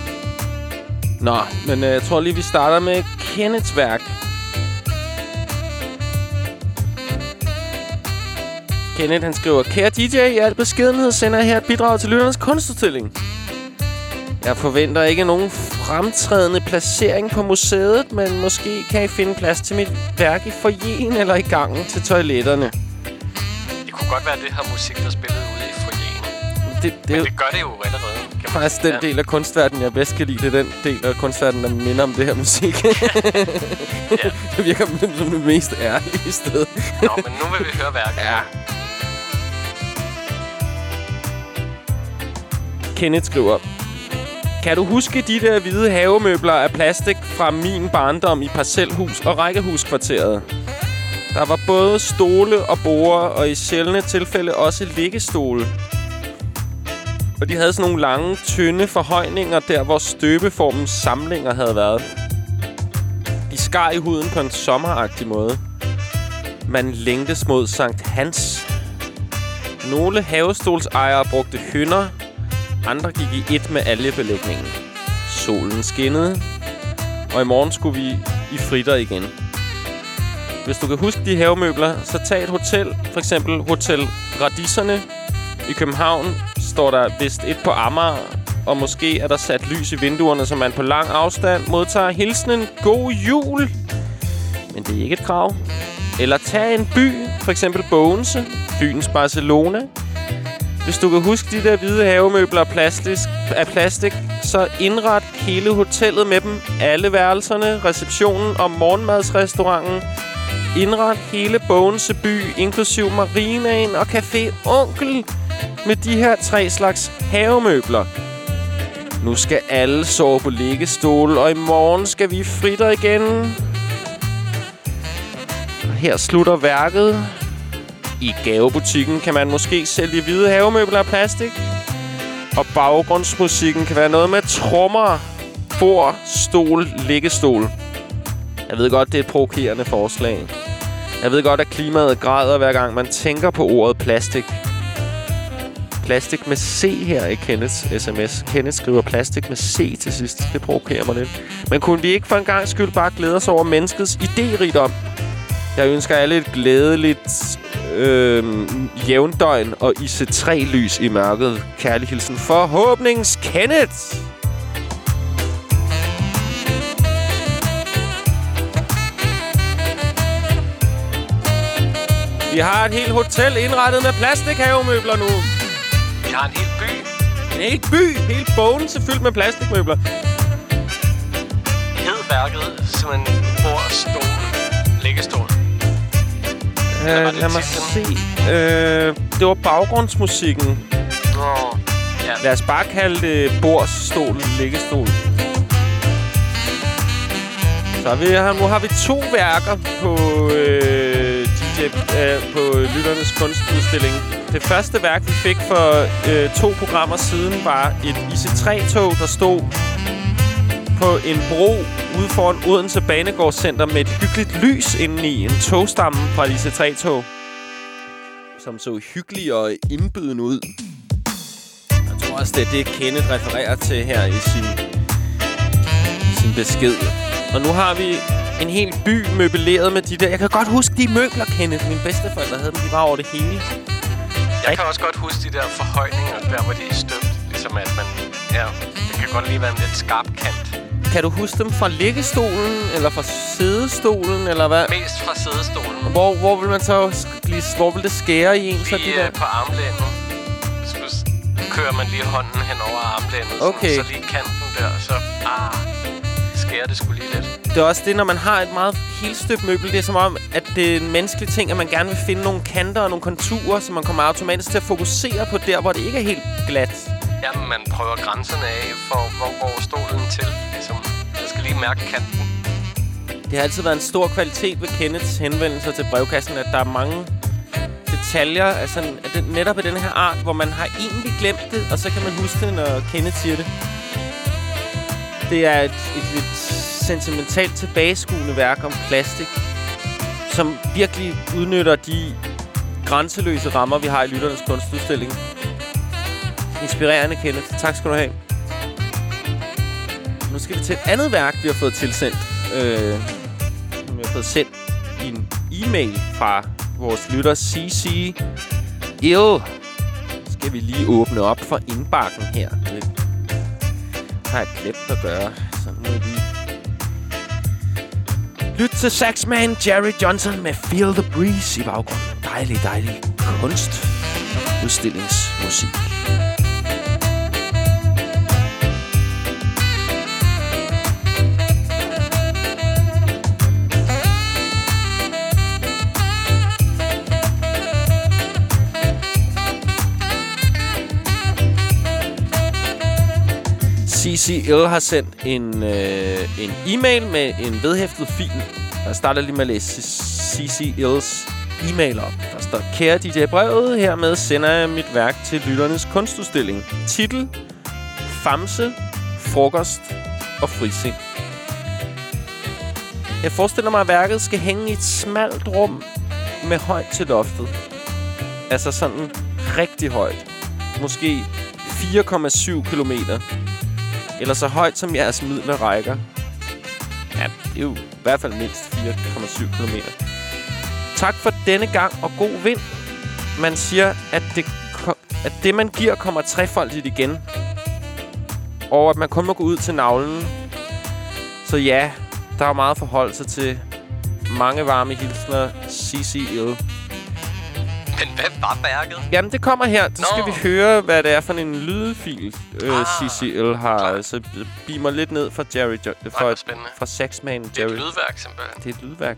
Nå, men øh, jeg tror lige, vi starter med Kenneths værk. Kenneth, han skriver, Kære DJ, i al beskedenhed sender jeg her et bidrag til Lytternes Kunstudstilling. Jeg forventer ikke nogen fremtrædende placering på museet, men måske kan I finde plads til mit værk i forjen eller i gangen til toiletterne. Det kunne godt være det her musik, der spillede ude i foyeren. Det, det, Men det gør det jo allerede. Faktisk den del af kunstverdenen, jeg bedst kan lide. Det er den del af kunstverdenen, der minder om det her musik. Ja. det virker som det mest ærlige sted. Nå, men nu vil vi høre værket. Ja. Kenneth skriver, kan du huske de der hvide havemøbler af plastik fra min barndom i parcelhus og rækkehuskvarteret? Der var både stole og borde, og i sjældne tilfælde også liggestole. Og de havde sådan nogle lange, tynde forhøjninger der, hvor støbeformens samlinger havde været. De skar i huden på en sommeragtig måde. Man længtes mod Sankt Hans. Nogle havestolsejere brugte hynder. Andre gik i et med algebelægningen. Solen skinnede. Og i morgen skulle vi i fritter igen. Hvis du kan huske de havemøbler, så tag et hotel. For eksempel Hotel Radisserne i København. Står der vist et på Amager. Og måske er der sat lys i vinduerne, så man på lang afstand modtager hilsenen God Jul. Men det er ikke et krav. Eller tag en by, for eksempel Bogense, Fyns Barcelona. Hvis du kan huske de der hvide havemøbler af plastik, af plastik, så indret hele hotellet med dem. Alle værelserne, receptionen og morgenmadsrestauranten. Indret hele Bogense by, inklusiv marinaen og café Onkel med de her tre slags havemøbler. Nu skal alle sove på liggestol, og i morgen skal vi fritter igen. Og her slutter værket. I gavebutikken kan man måske sælge hvide havemøbler af plastik. Og baggrundsmusikken kan være noget med trommer, bord, stol, liggestol. Jeg ved godt, det er et provokerende forslag. Jeg ved godt, at klimaet græder hver gang man tænker på ordet plastik. Plastik med C her i Kenneths sms. Kenneth skriver plastik med C til sidst. Det provokerer mig lidt. Men kunne vi ikke for en gang skyld bare glæde os over menneskets idérigdom? Jeg ønsker alle et glædeligt øh, jævndøgn og IC3-lys i mørket. Kærlig hilsen. Forhåbnings Kenneth! Vi har et helt hotel indrettet med plastikhavemøbler nu. Vi har en hel by. En hel by, helt bogen fyldt med plastikmøbler. Hed værket simpelthen bord, stol, liggestol. Øh, lad mig se. Øh, det var baggrundsmusikken. Nå, ja. Lad os bare kalde det bordsstol, liggestol. Så har vi, her, nu har vi to værker på øh, DJ, øh, på Lytternes Kunstudstilling. Det første værk, vi fik for øh, to programmer siden, var et IC3-tog, der stod på en bro ude foran Odense Banegårdscenter med et hyggeligt lys indeni. En togstamme fra et IC3-tog, som så hyggelig og indbydende ud. Jeg tror også, det er det, Kenneth refererer til her i sin, sin besked. Og nu har vi en hel by møbleret med de der... Jeg kan godt huske de møbler, Kenneth. Mine bedsteforældre havde dem. De var over det hele. Jeg kan også godt huske de der forhøjninger, der hvor de er støbt. Ligesom at man... Ja, det kan godt lige være en lidt skarp kant. Kan du huske dem fra liggestolen, eller fra sædestolen, eller hvad? Mest fra sædestolen. Hvor, hvor vil man så blive, hvor vil det skære i en, så de Lige der? øh, på armlænet. Så kører man lige hånden hen over armlænet. Okay. Sådan, så lige kanten der, så... Ah, skærer det skulle lige lidt. Det er også det, når man har et meget helstøbt møbel. Det er som om, at det er en menneskelig ting, at man gerne vil finde nogle kanter og nogle konturer, så man kommer automatisk til at fokusere på der, hvor det ikke er helt glat. Jamen, man prøver grænserne af, for hvor går stolen til mærke kanten. Det har altid været en stor kvalitet ved Kenneths henvendelser til brevkassen, at der er mange detaljer, altså netop af den her art, hvor man har egentlig glemt det, og så kan man huske det, når Kenneth siger det. Det er et, et lidt sentimentalt tilbageskuende værk om plastik, som virkelig udnytter de grænseløse rammer, vi har i Lytternes Kunstudstilling. Inspirerende, Kenneth. Tak skal du have. Skal vi til et andet værk, vi har fået tilsendt. Øh, som vi har fået sendt i en e-mail fra vores lytter CC. Jo, skal vi lige åbne op for indbakken her. Det har jeg glemt at gøre, så nu er jeg lige... Lyt til saxman Jerry Johnson med Feel the Breeze i baggrunden. Dejlig, dejlig kunst. Udstillingsmusik. CCL har sendt en, øh, en e-mail med en vedhæftet fil. Jeg starter lige med at læse CCL's e-mail op. Der står, kære DJ Brevet, hermed sender jeg mit værk til lytternes kunstudstilling. Titel, Famse, Frokost og Frisind. Jeg forestiller mig, at værket skal hænge i et smalt rum med højt til loftet. Altså sådan rigtig højt. Måske 4,7 kilometer. Eller så højt som jeres midler rækker. Ja, det er jo i hvert fald mindst 4,7 km. Tak for denne gang, og god vind. Man siger, at det, at det man giver, kommer trefoldigt igen. Og at man kun må gå ud til navlen. Så ja, der er meget forhold til. Mange varme hilsner, CCL. Men hvad var værket? Jamen, det kommer her. Så skal Nå. vi høre, hvad det er for en lydfil, øh, Ah, CCL har. Så beamer lidt ned fra Jerry jo- fra, spændende. fra Saxman Det er Jerry. et lydværk, simpelthen. Det er et lydværk.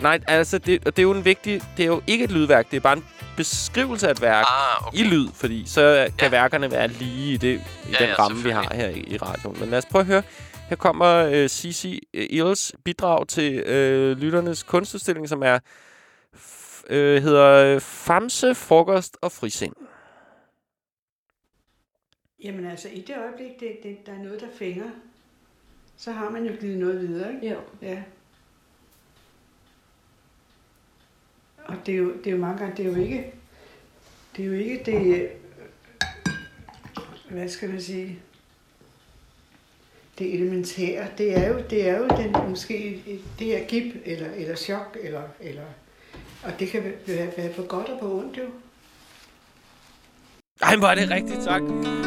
Nej, altså, det, det er jo en vigtig... Det er jo ikke et lydværk. Det er bare en beskrivelse af et værk Ah, okay. i lyd, fordi så kan Ja. værkerne være lige i, det, i Ja, den ja, ramme, vi har her i, i radioen. Men lad os prøve at høre. Her kommer øh, Cici Ills bidrag til øh, lytternes kunstudstilling, som er øh, hedder øh, Famse, Frokost og Frisind. Jamen altså, i det øjeblik, det, det, der er noget, der fænger, så har man jo givet noget videre, ikke? Jo. Ja. Og det er jo, det er jo mange gange, det er jo ikke, det er jo ikke det, hvad skal man sige, det elementære. Det er jo, det er jo den, måske det her gip, eller, eller chok, eller, eller, og det kan være, være på godt og på ondt jo. Ej, hvor er det rigtigt, tak.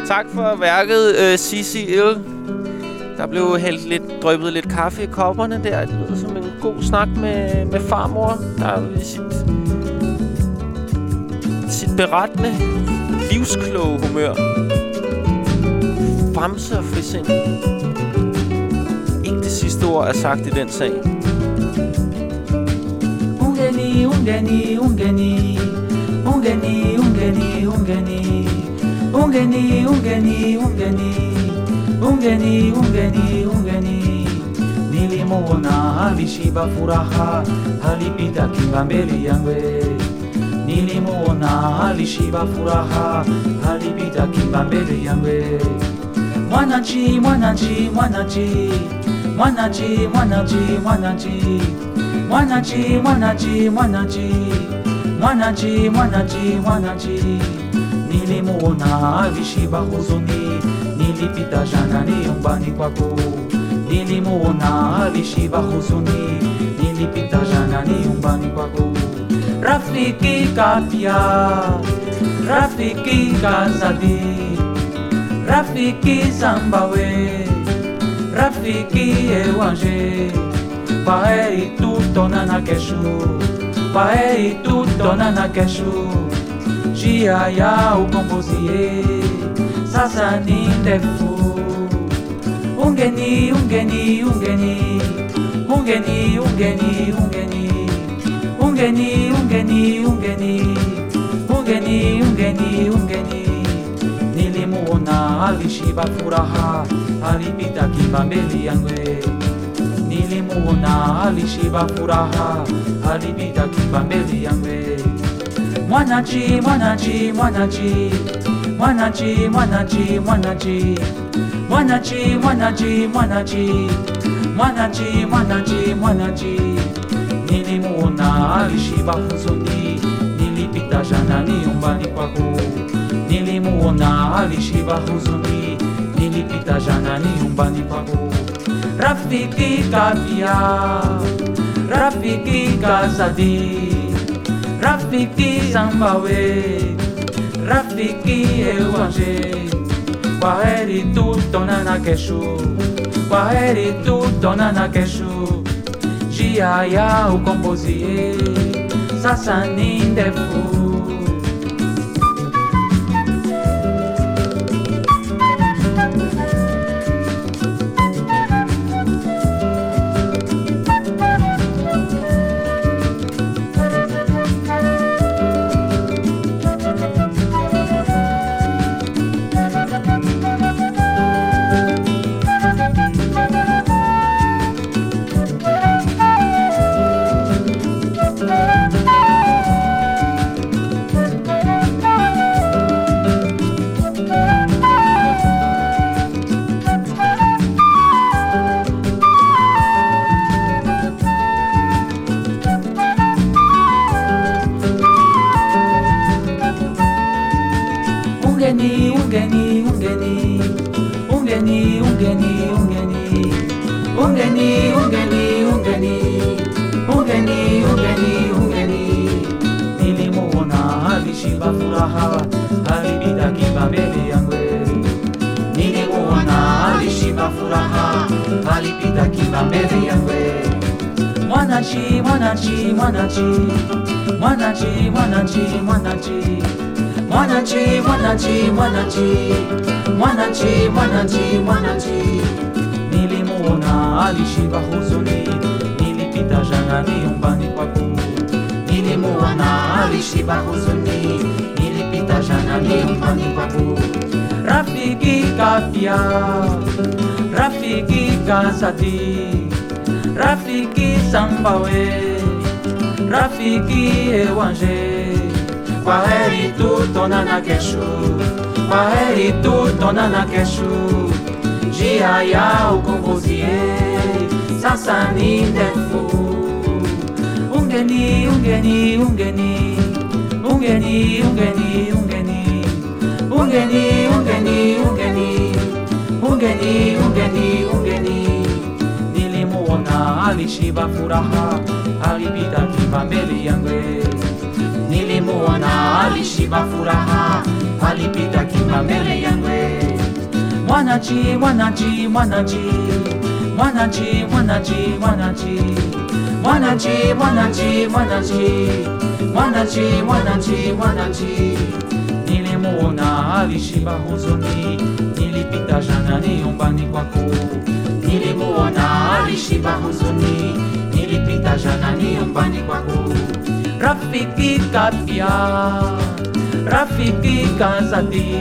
Tak for værket, øh, CCL. Der blev hældt lidt, drøbet lidt kaffe i kopperne der. Det lyder som en god snak med, med farmor, der er i sit, sit berettende, livskloge humør. Famse og frisind. Ikke det sidste ord er sagt i den sag. Ungeni, ungeni, ungeni. Ungeni, ungeni, ungeni. Ungeni, ungeni, ungeni. Ungeni, ungeni. Nilimuona alishiba furaha, alipita kimbambele yangwe. Nilimuona alishiba furaha, alipita kimbambele yangwe. Mwananchi, mwananchi, mwananchi. Mwananchi, mwananchi, mwananchi. Mwananchi, mwananchi, mwananchi. Mwananchi, mwananchi, mwananchi. Nilimuona alishiba huzuni, nilipita jana nyumbani kwako. Nilimuona alishiba huzuni, nilipita jana nyumbani kwako. Rafiki kapya, rafiki kazadi, rafiki zambawe, rafiki ewanje. Paei τούτο να ανακέσου, παέρι τούτο να ανακέσου, γιαγιά ο κομποζιέ, σας ανήντεφου. Ungeni, ungeni, ungeni, ungeni, ungeni, ungeni, ungeni, ungeni, ungeni, ungeni, ungeni, ungeni. Nilimuona alishibafuraha alipita kimbambeli yangu nilimuona alishiba furaha alipita kiba mbele yangu mwanachi mwanachi mwanachi mwanachi mwanachi mwanachi. Mwanachi mwanachi mwanachi mwanachi mwanachi mwanachi. Nilimuona alishiba huzuni nilipita jana nyumbani kwako. Nilimuona alishiba huzuni nilipita jana nyumbani kwako rafiki kafia rafiki kazadi rafiki zambawe rafiki ewanje kwaheri tutonana kesho kwaheri tutonana kesho. Njia ya ukombozi sasa ni ndefu kazadi rafiki sambawe rafiki ewanje kwaheri tutonana kesho kwaheri tutonana kesho njia ya ukombozi sasa ni ndefu ungeni ungeni ungeni. Ungeni ungeni ungeni. Ungeni ungeni ungeni. Ungeni ungeni ungeni alishiba furaha alipita kiba mbele yangu. Nilimuona alishiba furaha alipita kiba mbele yangu. Mwanachi mwanachi mwanachi mwanachi mwanachi mwanachi mwanachi mwanachi mwanachi mwanachi mwanachi mwanachi nilimuona alishiba huzuni nilipita jana nyumbani kwako nilimuona alishiba huzuni. Nilipita jana nyumbani kwako rafiki kapya rafiki kazadi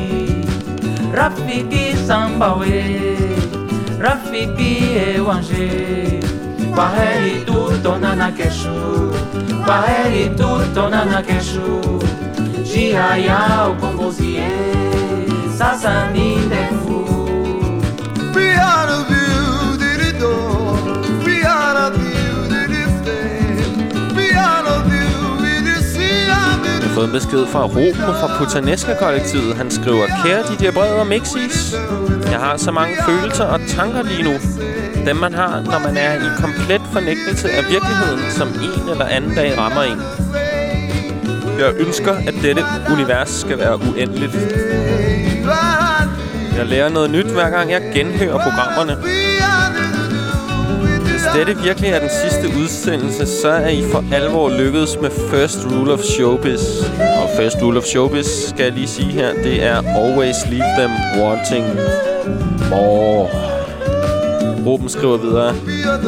rafiki sambawe rafiki ewanje. Kwaheri tutonana kesho. Kwaheri tutonana kesho. Njia ya ukombozi eh. sasa ni ndefu en besked fra Ruben fra Putaneska-kollektivet. Han skriver, Kære DJ Bred og Mixis, jeg har så mange følelser og tanker lige nu. Dem man har, når man er i komplet fornægtelse af virkeligheden, som en eller anden dag rammer en. Jeg ønsker, at dette univers skal være uendeligt. Jeg lærer noget nyt, hver gang jeg genhører programmerne. Dette virkelig er den sidste udsendelse, så er I for alvor lykkedes med First Rule of Showbiz. Og First Rule of Showbiz, skal jeg lige sige her, det er Always Leave Them Wanting More. Ruben skriver videre.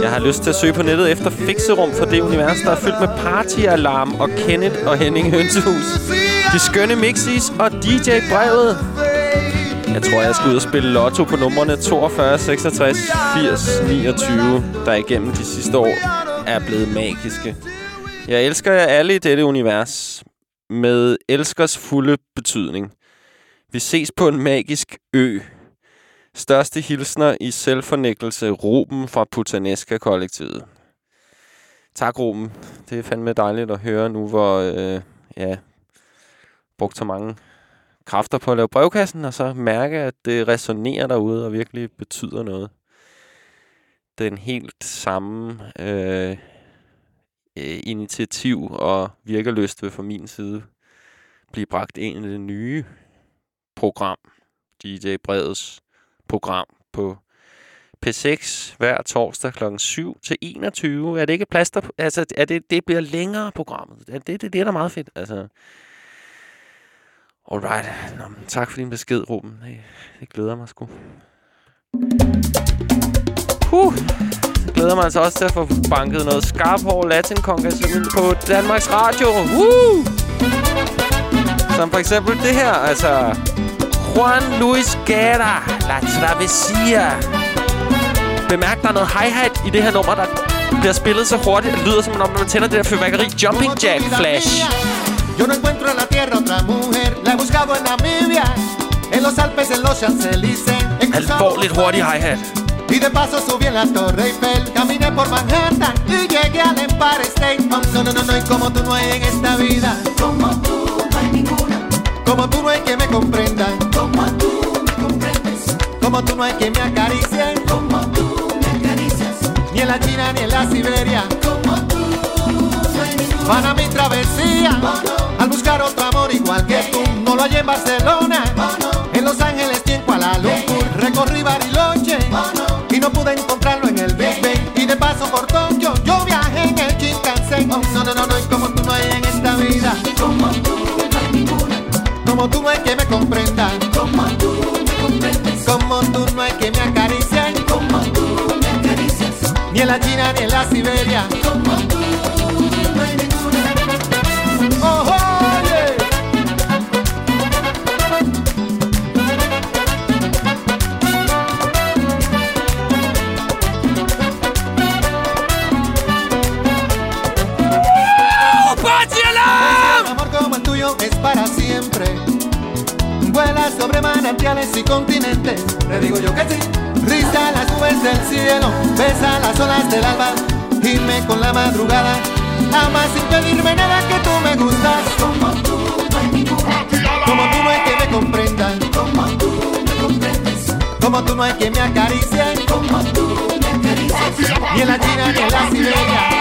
Jeg har lyst til at søge på nettet efter fikserum for det univers, der er fyldt med partyalarm og Kenneth og Henning Hønsehus. De skønne mixis og DJ-brevet. Jeg tror, jeg skal ud og spille lotto på numrene 42, 66, 80, 29, der igennem de sidste år er blevet magiske. Jeg elsker jer alle i dette univers med elskers fulde betydning. Vi ses på en magisk ø. Største hilsner i selvfornækkelse, Ruben fra Putaneska-kollektivet. Tak, Ruben. Det er fandme dejligt at høre nu, hvor øh, ja, brugt så mange kræfter på at lave brevkassen, og så mærke, at det resonerer derude og virkelig betyder noget. Den helt samme øh, øh initiativ og virkeløst vil fra min side blive bragt ind i det nye program, DJ Breds program på P6 hver torsdag kl. 7 til 21. Er det ikke plaster? Altså, er det, det bliver længere programmet. Er det, det, det er da meget fedt. Altså, alright. Nå, men tak for din besked, Ruben. Det, det glæder mig sgu. Huh. Så glæder mig altså også til at få banket noget skarphår latin ind på Danmarks Radio. Woo! Som for eksempel det her, altså... Juan Luis Guerra, La Travesía. Bemærk, der er noget hi-hat i det her nummer, der bliver spillet så hurtigt. Det lyder som om, når man tænder det der fyrværkeri. Jumping Jack Flash. Yo no encuentro en la tierra otra mujer, la he buscado en Namibia, en los Alpes, en los Champs-Élysées, hi-hat. y de paso subí en la Torre Eiffel, caminé por Manhattan y llegué al Empire State. Oh, no, no, no, no, y como tú no hay en esta vida, como tú no hay ninguna, como tú no hay que me comprenda, como tú me comprendes, como tú no hay que me acaricie, como tú me acaricias, ni en la China ni en la Siberia, como tú no hay ninguna. Para mi travesía, la China ni en la Siberia, como tú no hay ninguna. Oh. Un amor como el tuyo es para siempre. Vuela sobre manantiales y continentes. Le digo yo que sí. Risa las nubes del cielo. Besa las olas del alba. Gime con la madrugada. Ama sin pedirme nada que tú me gustas. Como tú no hay ninguna. Como tú no hay que me comprendan. Como tú me comprendes. Como tú no hay que me acaricien. Como tú me acaricias. Ni en la China ni en la Siberia.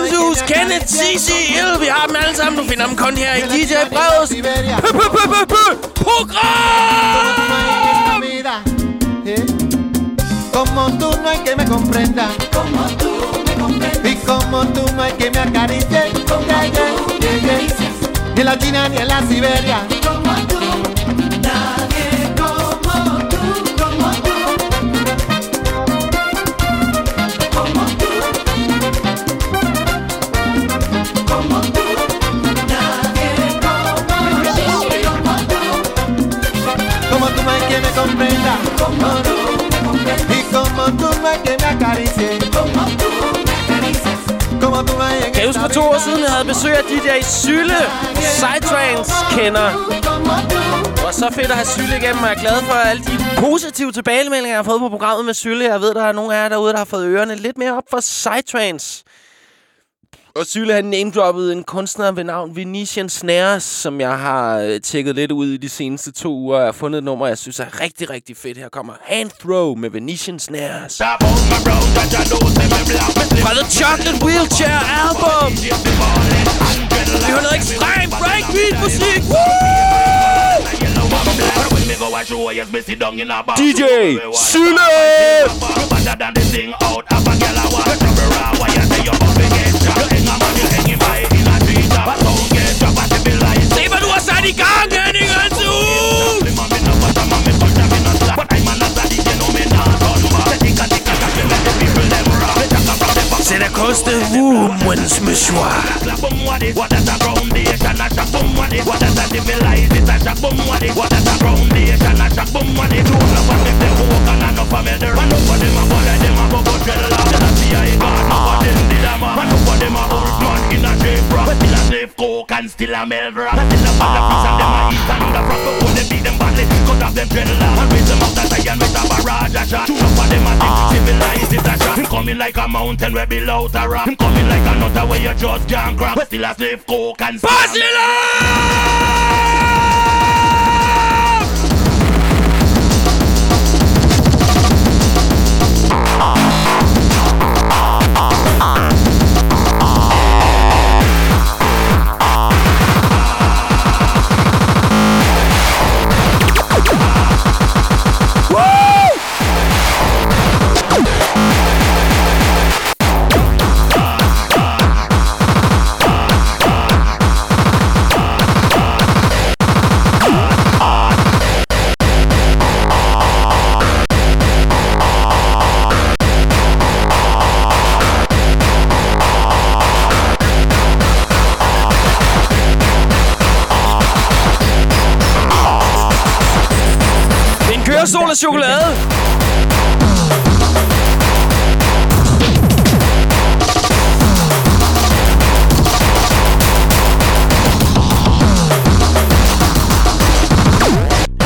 Tønshus, Kenneth, Cici, Il, vi har dem alle sammen. Du finder dem kun her i DJ Breds program! vida. Como tú no hay que me comprenda. Como tú me comprendes. Y como tú no hay que me acaricie. Como tú me acaricias. Ni en la China ni en la Siberia. Kan jeg huske for to år siden, jeg havde besøg af de der Sylle Psytrance-kender? Det var så fedt at have Sylle igennem, og jeg er glad for alle de positive tilbagemeldinger, jeg har fået på programmet med Sylle. Jeg ved, der er nogle af jer derude, der har fået ørerne lidt mere op for Psytrance. Og Sylle har name-droppet en kunstner ved navn Venetian Snares, som jeg har øh, tjekket lidt ud i de seneste to uger. Jeg har fundet et nummer, jeg synes er rigtig, rigtig fedt. Her kommer Hand Throw med Venetian Snares. Fra The Chocolate Wheelchair Album. Vi hører noget ekstrem breakbeat-musik. DJ Johnny Guns! Sylle! the womb once mouchoir. What is a foundation? A what. What a it? A what. A foundation? A shock boom what what if they walk and. And over them a a a God. Now what them did a man. And a man in a still a coke and still a. Still a of and them a eat and the rock. But when they beat them badly, cut off them dreadlock. And raise them up that iron with a barrage a shot. Two of them a think it a shot. Coming like a mountain where below the rock. Him coming like another way you just can't crack. But still a slave coke and still med chokolade.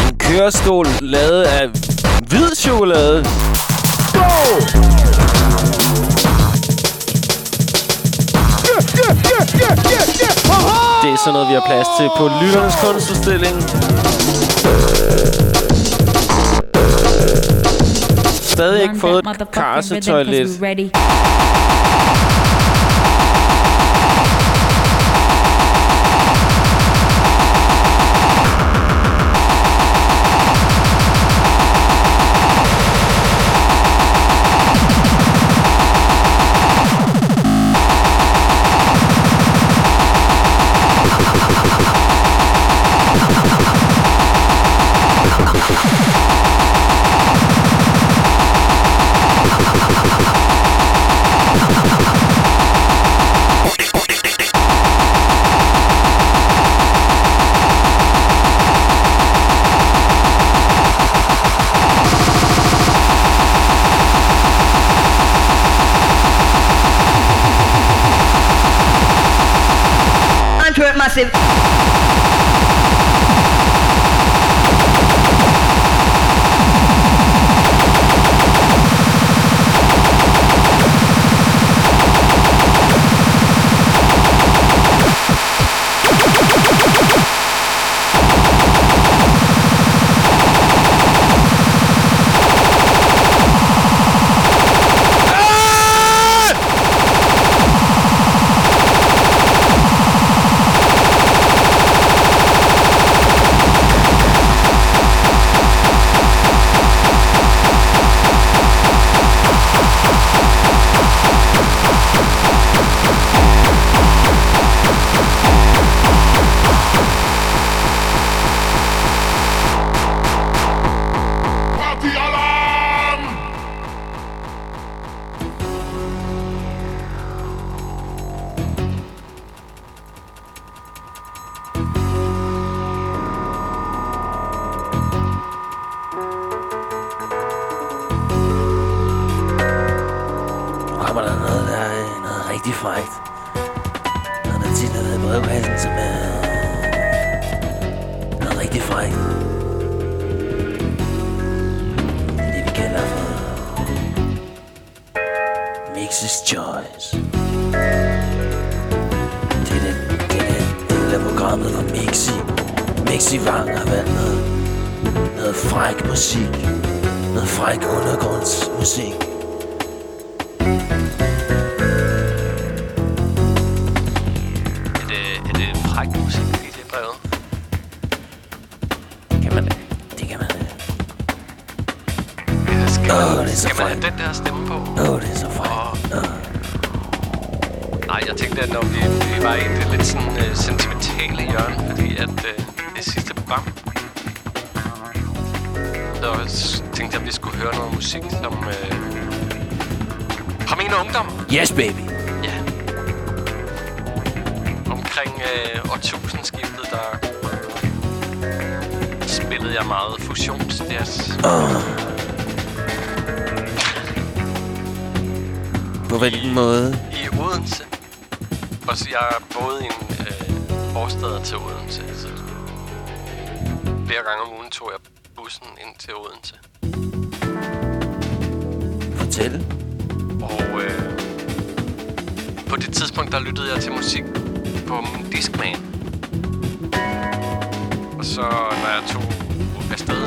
En kørestol lavet af hvid chokolade. Det er sådan noget, vi har plads til på Lytternes kunstudstilling. Stadig ikke fået et karsetoilet.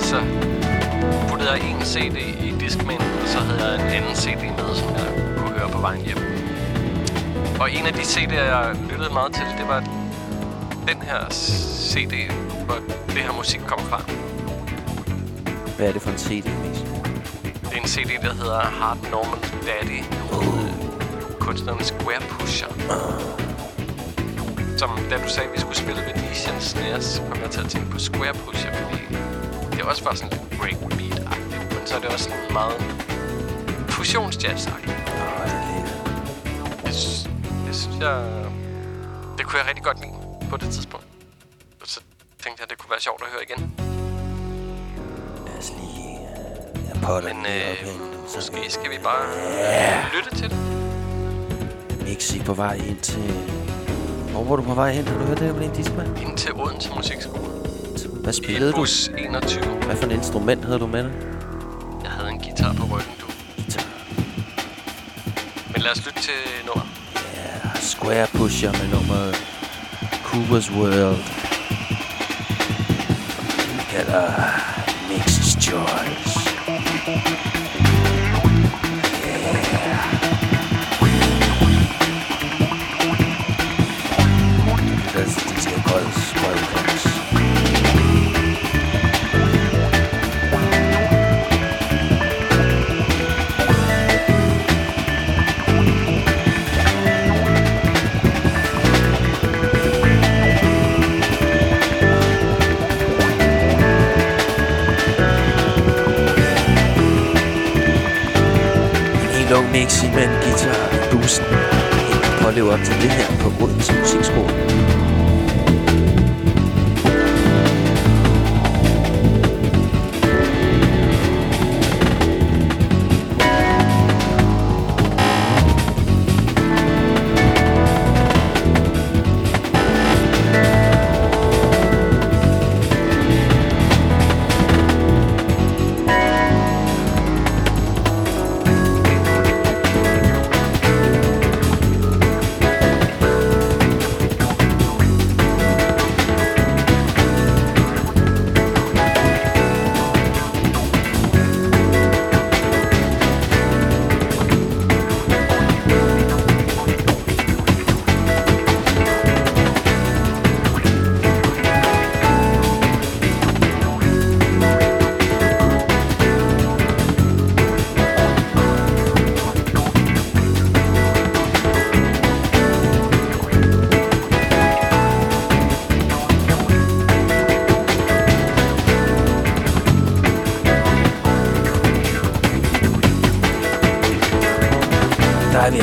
Så puttede jeg en CD i Discman, og så havde jeg en anden CD med, som jeg kunne høre på vejen hjem. Og en af de CD'er, jeg lyttede meget til, det var den her CD, hvor det her musik kom fra. Hvad er det for en CD, Mix? Det er en CD, der hedder Hard Normal Daddy. Uh. Kunstneren Square Pusher. Som da du sagde, at vi skulle spille Venetian Snares, kom jeg til at tænke på Square Pusher, fordi det er også bare sådan lidt breakbeat-agtigt. Men så er det også sådan meget fusionsjazz-agtigt. Det, sy- det synes jeg... Det kunne jeg rigtig godt lide på det tidspunkt. Og så tænkte jeg, det kunne være sjovt at høre igen. Lad os lige... Jeg potter Men øh, måske skal vi bare lytte til det. Mixi på vej ind til... Hvor var du på vej hen? Har du hørt det på din Discman? Ind til Odense Musikskole. Hvad spillede I du? bus 21. Hvad for et instrument havde du med dig? Jeg havde en guitar på ryggen, du. Guitar. Men lad os lytte til nummeret. Square Pusher med nummeret Cooper's World. Vi kalder Mix's Choice. Med en guitar i bussen. Jeg prøver at leve op til det her på Odense Musikskole.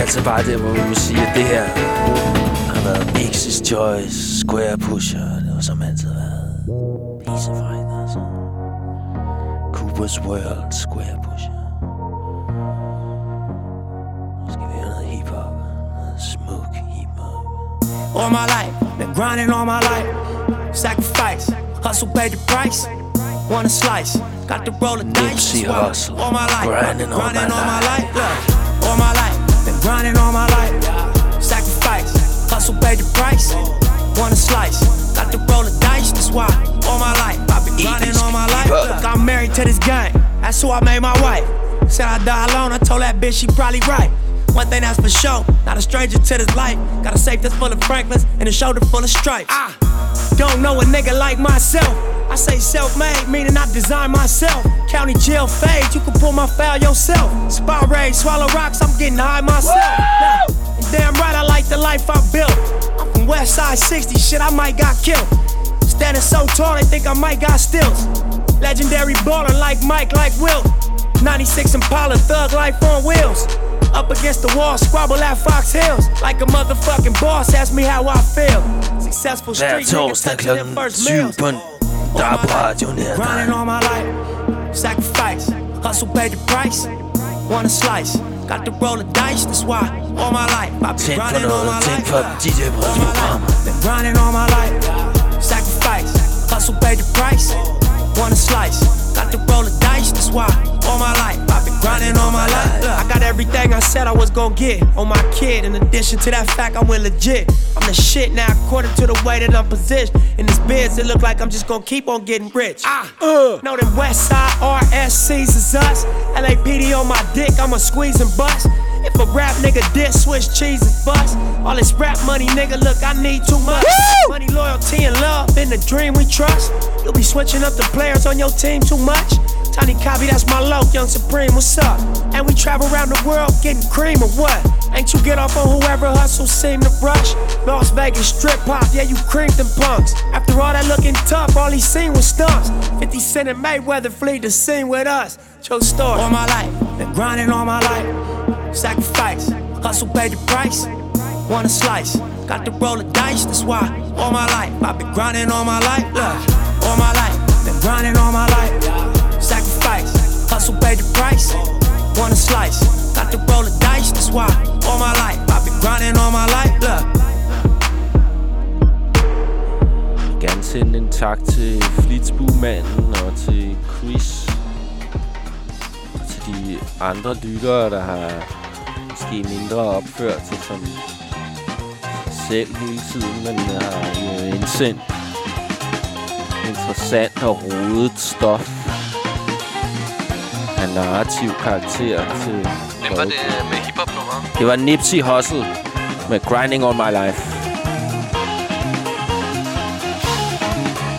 Altså bare der, hvor vi må sige, at det her har været Mix's Choice, Square Pusher. Det var som altid været pisefejt, altså. Cooper's World, Square Pusher. Nu skal vi høre noget hiphop. Noget smuk hiphop. All my life, been grinding all my life. Sacrifice, hustle, pay the price. Want a slice, got to roll the dice. Nipsey. Hussle, all my life, grinding all my all my life. Grinding all my life. Sacrifice, hustle, pay the price. Want a slice, got to roll the dice. That's why all my life I've been grinding all my life. Look, I'm married to this gang. That's who I made my wife. Said I die alone. I told that bitch she probably right. One thing that's for sure, not a stranger to this life. Got a safe that's full of Franklins and a shoulder full of stripes. I don't know a nigga like myself. I say self-made, meaning I design myself. County jail fade, you can pull my foul yourself. Spot raid, swallow rocks, I'm getting high myself. Nah, damn right, I like the life I built. I'm from West Side 60, shit, I might got killed. Standing so tall, they think I might got stills. Legendary baller like Mike, like Will. 96 Impala, thug life on wheels. Up against the wall, squabble at Fox Hills. Like a motherfucking boss, ask me how I feel. Successful street niggas touching their first meals. Der på radioen her. Grinding all my life, sacrifice, hustle pay the price. Want a slice, got to roll the dice, that's why all my life I've been grinding all my life. DJ. Been grinding all my life, sacrifice, hustle pay the price. Want a slice, got to roll the dice, that's why all my life I've been grinding all my life. I got everything I said I was gonna get on my kid. In addition to that fact, I went legit. I'm the shit now, according to the way that I'm positioned. In this biz, it look like I'm just gonna keep on getting rich. Ah, uh, know them West Side RSCs is us. LAPD on my dick, I'ma squeeze and bust. If a rap nigga diss, switch cheese is bust. All this rap money, nigga, look, I need too much. Money, loyalty, and love in the dream we trust. You'll be switching up the players on your team too much. Tiny copy, that's my low, young supreme, what's up? And we travel around the world getting cream or what? Ain't you get off on whoever hustle seem to rush? Las Vegas strip pop, yeah, you creamed them punks. After all that looking tough, all he seen was stumps. 50 Cent and Mayweather flee the scene with us. True story. All my life, been grinding all my life. Sacrifice, hustle pay the price. Want a slice, got to roll the dice, that's why all my life I've been grinding all my life. Look, all my life, been grinding all my life. Sacrifice, hustle pay the price. Want a slice, got to roll the dice, that's why all my life I've been grinding all my life. Look. Gerne sende en tak til Flitsbumanden og til Chris. Og til de andre lyttere, der har måske mindre opført som selv hele tiden, men har jo indsendt interessant og rodet stof af narrativ karakter til Hvem var det med hiphop-nummeret? Det var Nipsey Hussle med Grinding All My Life.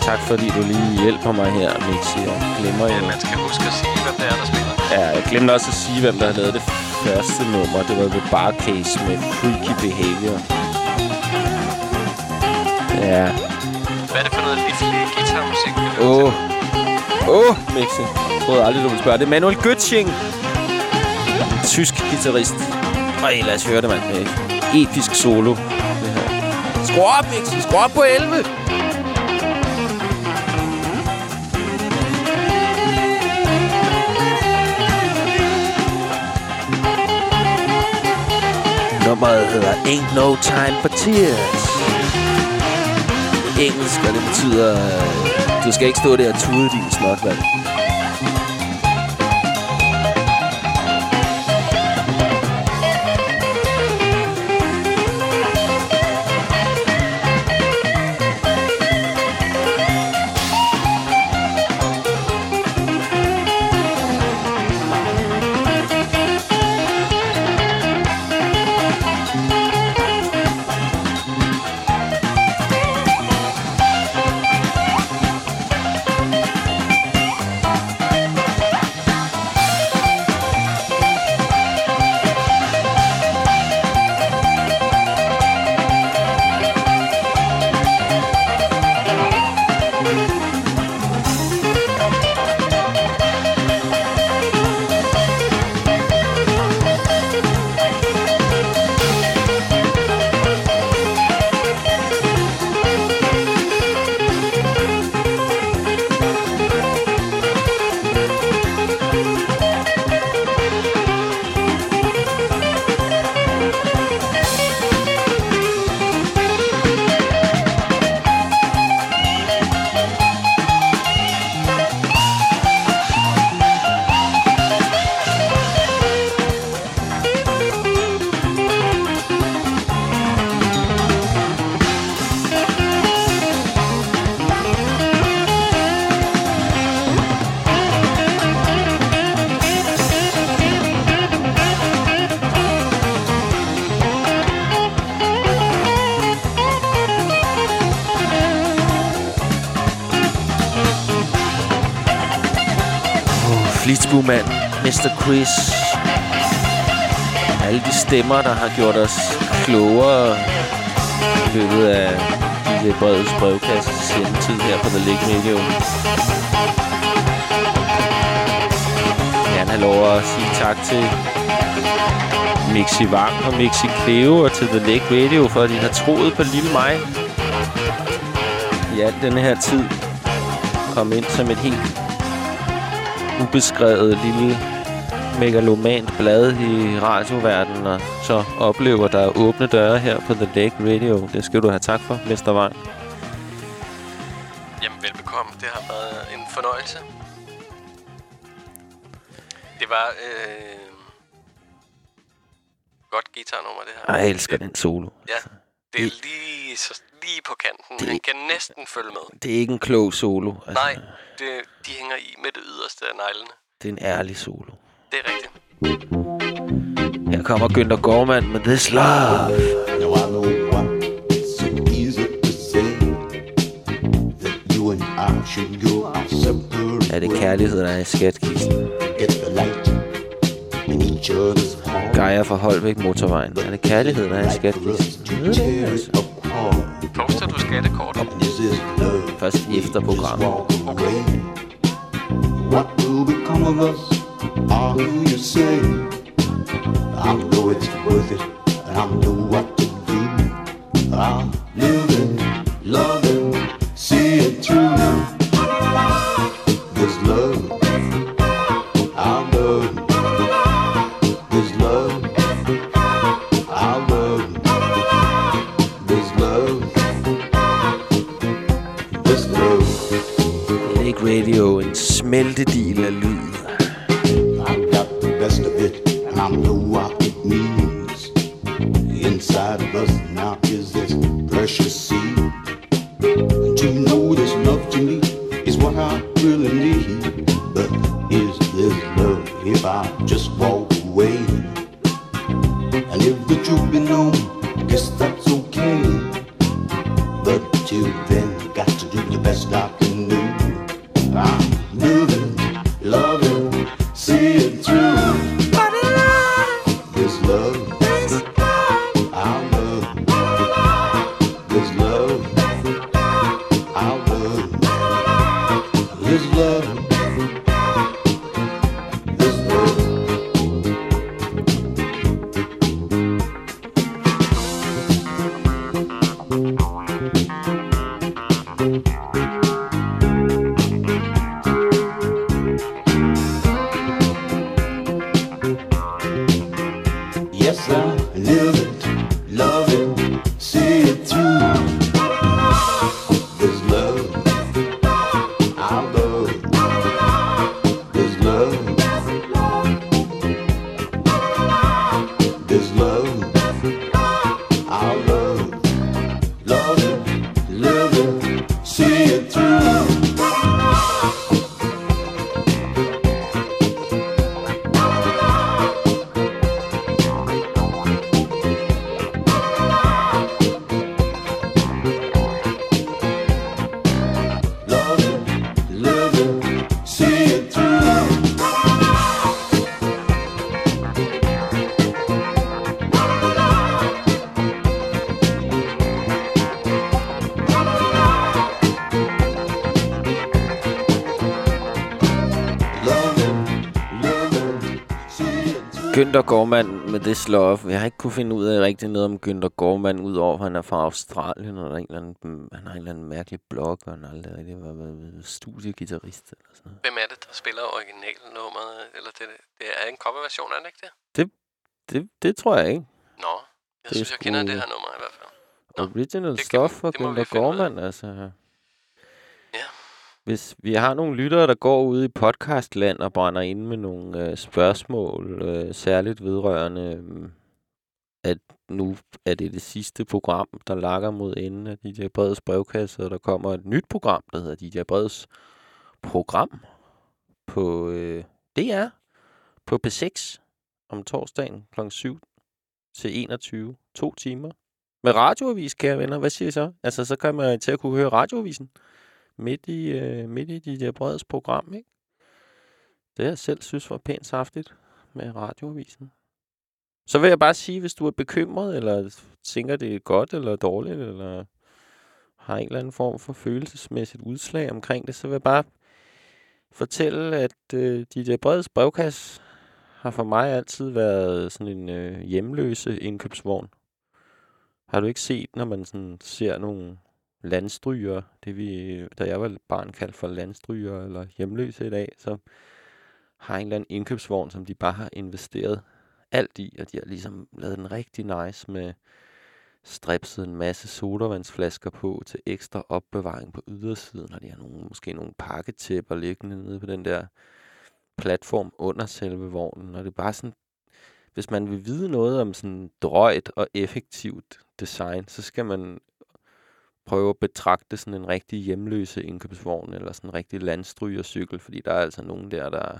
Tak fordi du lige hjælper mig her, Mixi. Jeg glemmer jo... Man skal huske at sige, hvem det er, der spiller. Ja, jeg glemte også at sige, hvem der havde lavet det første nummer. Det var The Barcase med Freaky Behavior. Ja. Hvad er det for noget liflig guitarmusik? Åh. Oh. Åh, oh, Mixi. Jeg troede aldrig, du ville spørge. Det er Manuel Götzing. Tysk guitarist. Ej, lad os høre det, mand. Episk solo. Skru op, Mixi. Skru op på 11. Nummeret hedder Ain't No Time for Tears. Engelsk, og det betyder... Øh, du skal ikke stå der og tude din snotvand. Flitsbumand, Mr. Chris. Alle de stemmer, der har gjort os klogere i løbet af DJ Breds brevkasse hjemmetid her på The Lake Radio. Jeg vil gerne have lov at sige tak til Mixi Wang og Mixi Cleo og til The Lake Radio, for at de har troet på lille mig. I al denne her tid kom ind som et helt ubeskrevet lille megalomant blad i radioverdenen, og så oplever der er åbne døre her på The Lake Radio. Det skal du have tak for, Mr. Wang. Jamen, velbekomme. Det har været en fornøjelse. Det var øh, godt guitarnummer, det her. Jeg elsker den solo. Ja, det er lige, så, lige på kanten. Det- Han kan næsten følge med. Det er ikke en klog solo. Altså, Nej, det, de hænger i med det yderste af neglene. Det er en ærlig solo. Det er rigtigt. Her kommer Günther Gormand med This Love. Now I know why it's so easy to say that you and I should go our separate Er det kærlighed, der er i skatkisten? Get the light Gejer fra Holbæk Motorvejen. Er det kærlighed, der er ikke, altså. Poster du skattekort? Først efter programmet. Okay. What will become of us? Are who you say? I know it's worth it, and I know what to do. It, love it, see it through. Lake Radio, en smeltedil af lyd. I've got the best of it, and I know what it means. Inside of us now is this precious seed. To know this love to me is what I really need. But is this love if I just walk away? And if the truth be known, guess that's okay. But till then, Günther Gormand med This Love. Jeg har ikke kunne finde ud af rigtig noget om Günther Gormand, udover at han er fra Australien, og der er en eller anden, han har en eller anden mærkelig blog, og han har aldrig rigtig været, studiegitarrist eller sådan noget. Hvem er det, der spiller originalnummeret? Eller det, det er en coverversion, er det ikke det? Det, det, det tror jeg ikke. Nå, jeg Det synes, jeg kender det her nummer i hvert fald. Original stuff for det må vi Günther. Gormand, altså. Hvis vi har nogle lyttere, der går ud i podcastland og brænder ind med nogle øh, spørgsmål, øh, særligt vedrørende, øh, at nu er det det sidste program, der lakker mod enden af DJ Breds brevkasse, og der kommer et nyt program, der hedder DJ Breds program på øh, DR på P6 om torsdagen kl. 7 til 21. To timer. Med radioavis, kære venner. Hvad siger I så? Altså, så kan man til at kunne høre radioavisen midt i, øh, midt i de der breds program, ikke? Det jeg selv synes var pænt saftigt med radioavisen. Så vil jeg bare sige, hvis du er bekymret, eller tænker, det er godt eller dårligt, eller har en eller anden form for følelsesmæssigt udslag omkring det, så vil jeg bare fortælle, at øh, DJ Breds brevkasse har for mig altid været sådan en øh, hjemløse indkøbsvogn. Har du ikke set, når man sådan ser nogle landstryger, det vi, da jeg var barn kaldte for landstryger eller hjemløse i dag, så har en eller anden indkøbsvogn, som de bare har investeret alt i, og de har ligesom lavet den rigtig nice med stripset en masse sodavandsflasker på til ekstra opbevaring på ydersiden, og de har nogle, måske nogle pakketæpper liggende nede på den der platform under selve vognen, og det er bare sådan, hvis man vil vide noget om sådan drøjt og effektivt design, så skal man prøve at betragte sådan en rigtig hjemløse indkøbsvogn, eller sådan en rigtig landstrygercykel, fordi der er altså nogen der, der,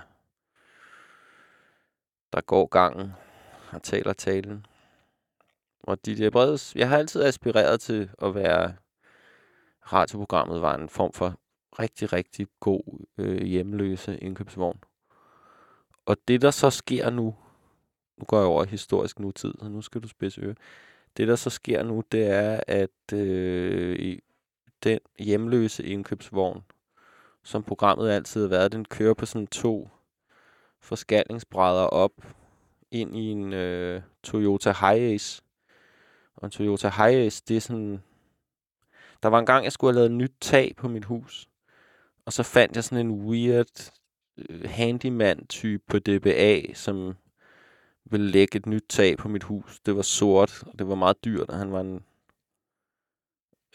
der går gangen og taler talen. Og DJ Breds, jeg har altid aspireret til at være, radioprogrammet var en form for rigtig, rigtig god øh, hjemløse indkøbsvogn. Og det, der så sker nu, nu går jeg over i historisk nutid, så nu skal du spidse øre. Det, der så sker nu, det er, at øh, i den hjemløse indkøbsvogn, som programmet altid har været, den kører på sådan to forskallingsbrædder op ind i en øh, Toyota Hiace. Og en Toyota Hiace, det er sådan... Der var en gang, jeg skulle have lavet nyt tag på mit hus. Og så fandt jeg sådan en weird øh, handyman-type på DBA, som ville lægge et nyt tag på mit hus. Det var sort, og det var meget dyrt, og han var en...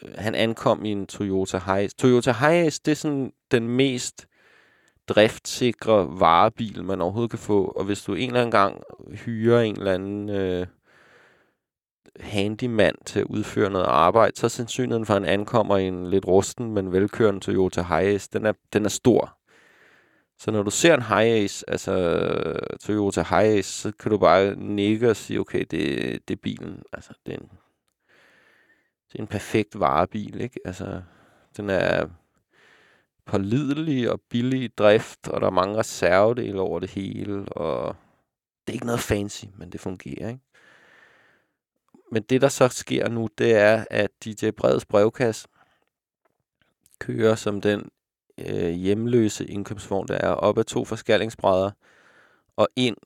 Øh, han ankom i en Toyota Hiace. Toyota Hiace, det er sådan den mest driftsikre varebil, man overhovedet kan få. Og hvis du en eller anden gang hyrer en eller anden øh, handyman til at udføre noget arbejde, så er sandsynligheden for, at han ankommer i en lidt rusten, men velkørende Toyota Hiace, den er, den er stor. Så når du ser en Hiace, altså Toyota Hiace, så kan du bare nikke og sige, okay, det, det er bilen. Altså, det er en, det er en perfekt varebil, ikke? Altså, den er pålidelig og billig i drift, og der er mange reservedele over det hele, og det er ikke noget fancy, men det fungerer, ikke? Men det, der så sker nu, det er, at DJ Breds brevkasse kører som den øh, hjemløse indkøbsvogn, der er op ad to forskallingsbrædder, og ind,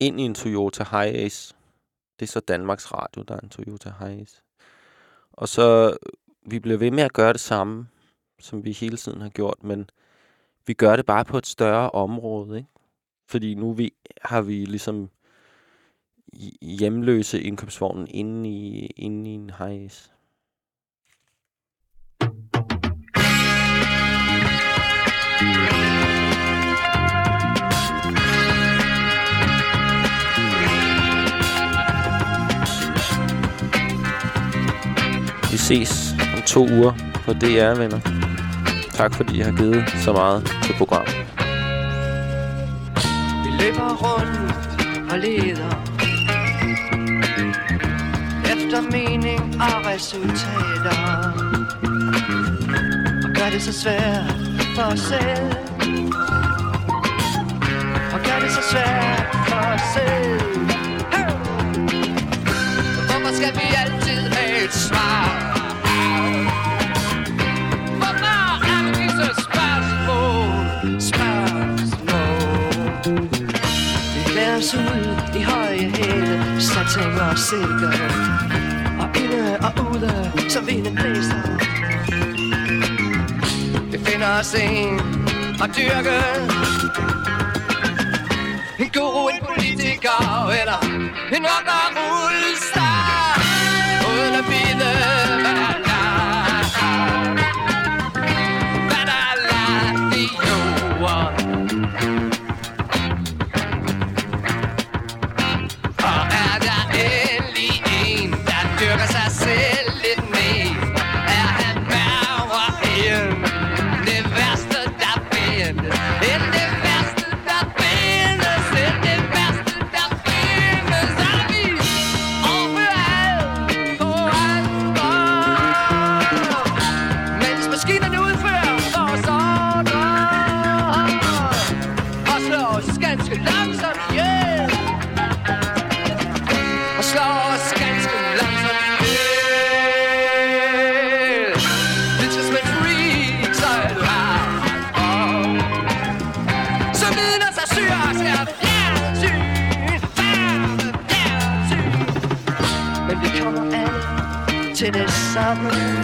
ind i en Toyota Hiace. Det er så Danmarks Radio, der er en Toyota Hiace. Og så, øh, vi bliver ved med at gøre det samme, som vi hele tiden har gjort, men vi gør det bare på et større område, ikke? Fordi nu vi, har vi ligesom hjemløse indkøbsvognen inde i, inde i en Hiace. Vi ses om to uger på DR, venner. Tak fordi I har givet så meget til programmet. Vi løber rundt og leder Efter mening og resultater Og gør det så svært for os selv Og gør det så svært for os selv Hey! Hvorfor skal vi altid have et svar? Ting og silke Og inde og ude, så vinden blæser. Vi finder os en og dyrke. En guru, en politiker Eller en rock'n'roll-star til det samme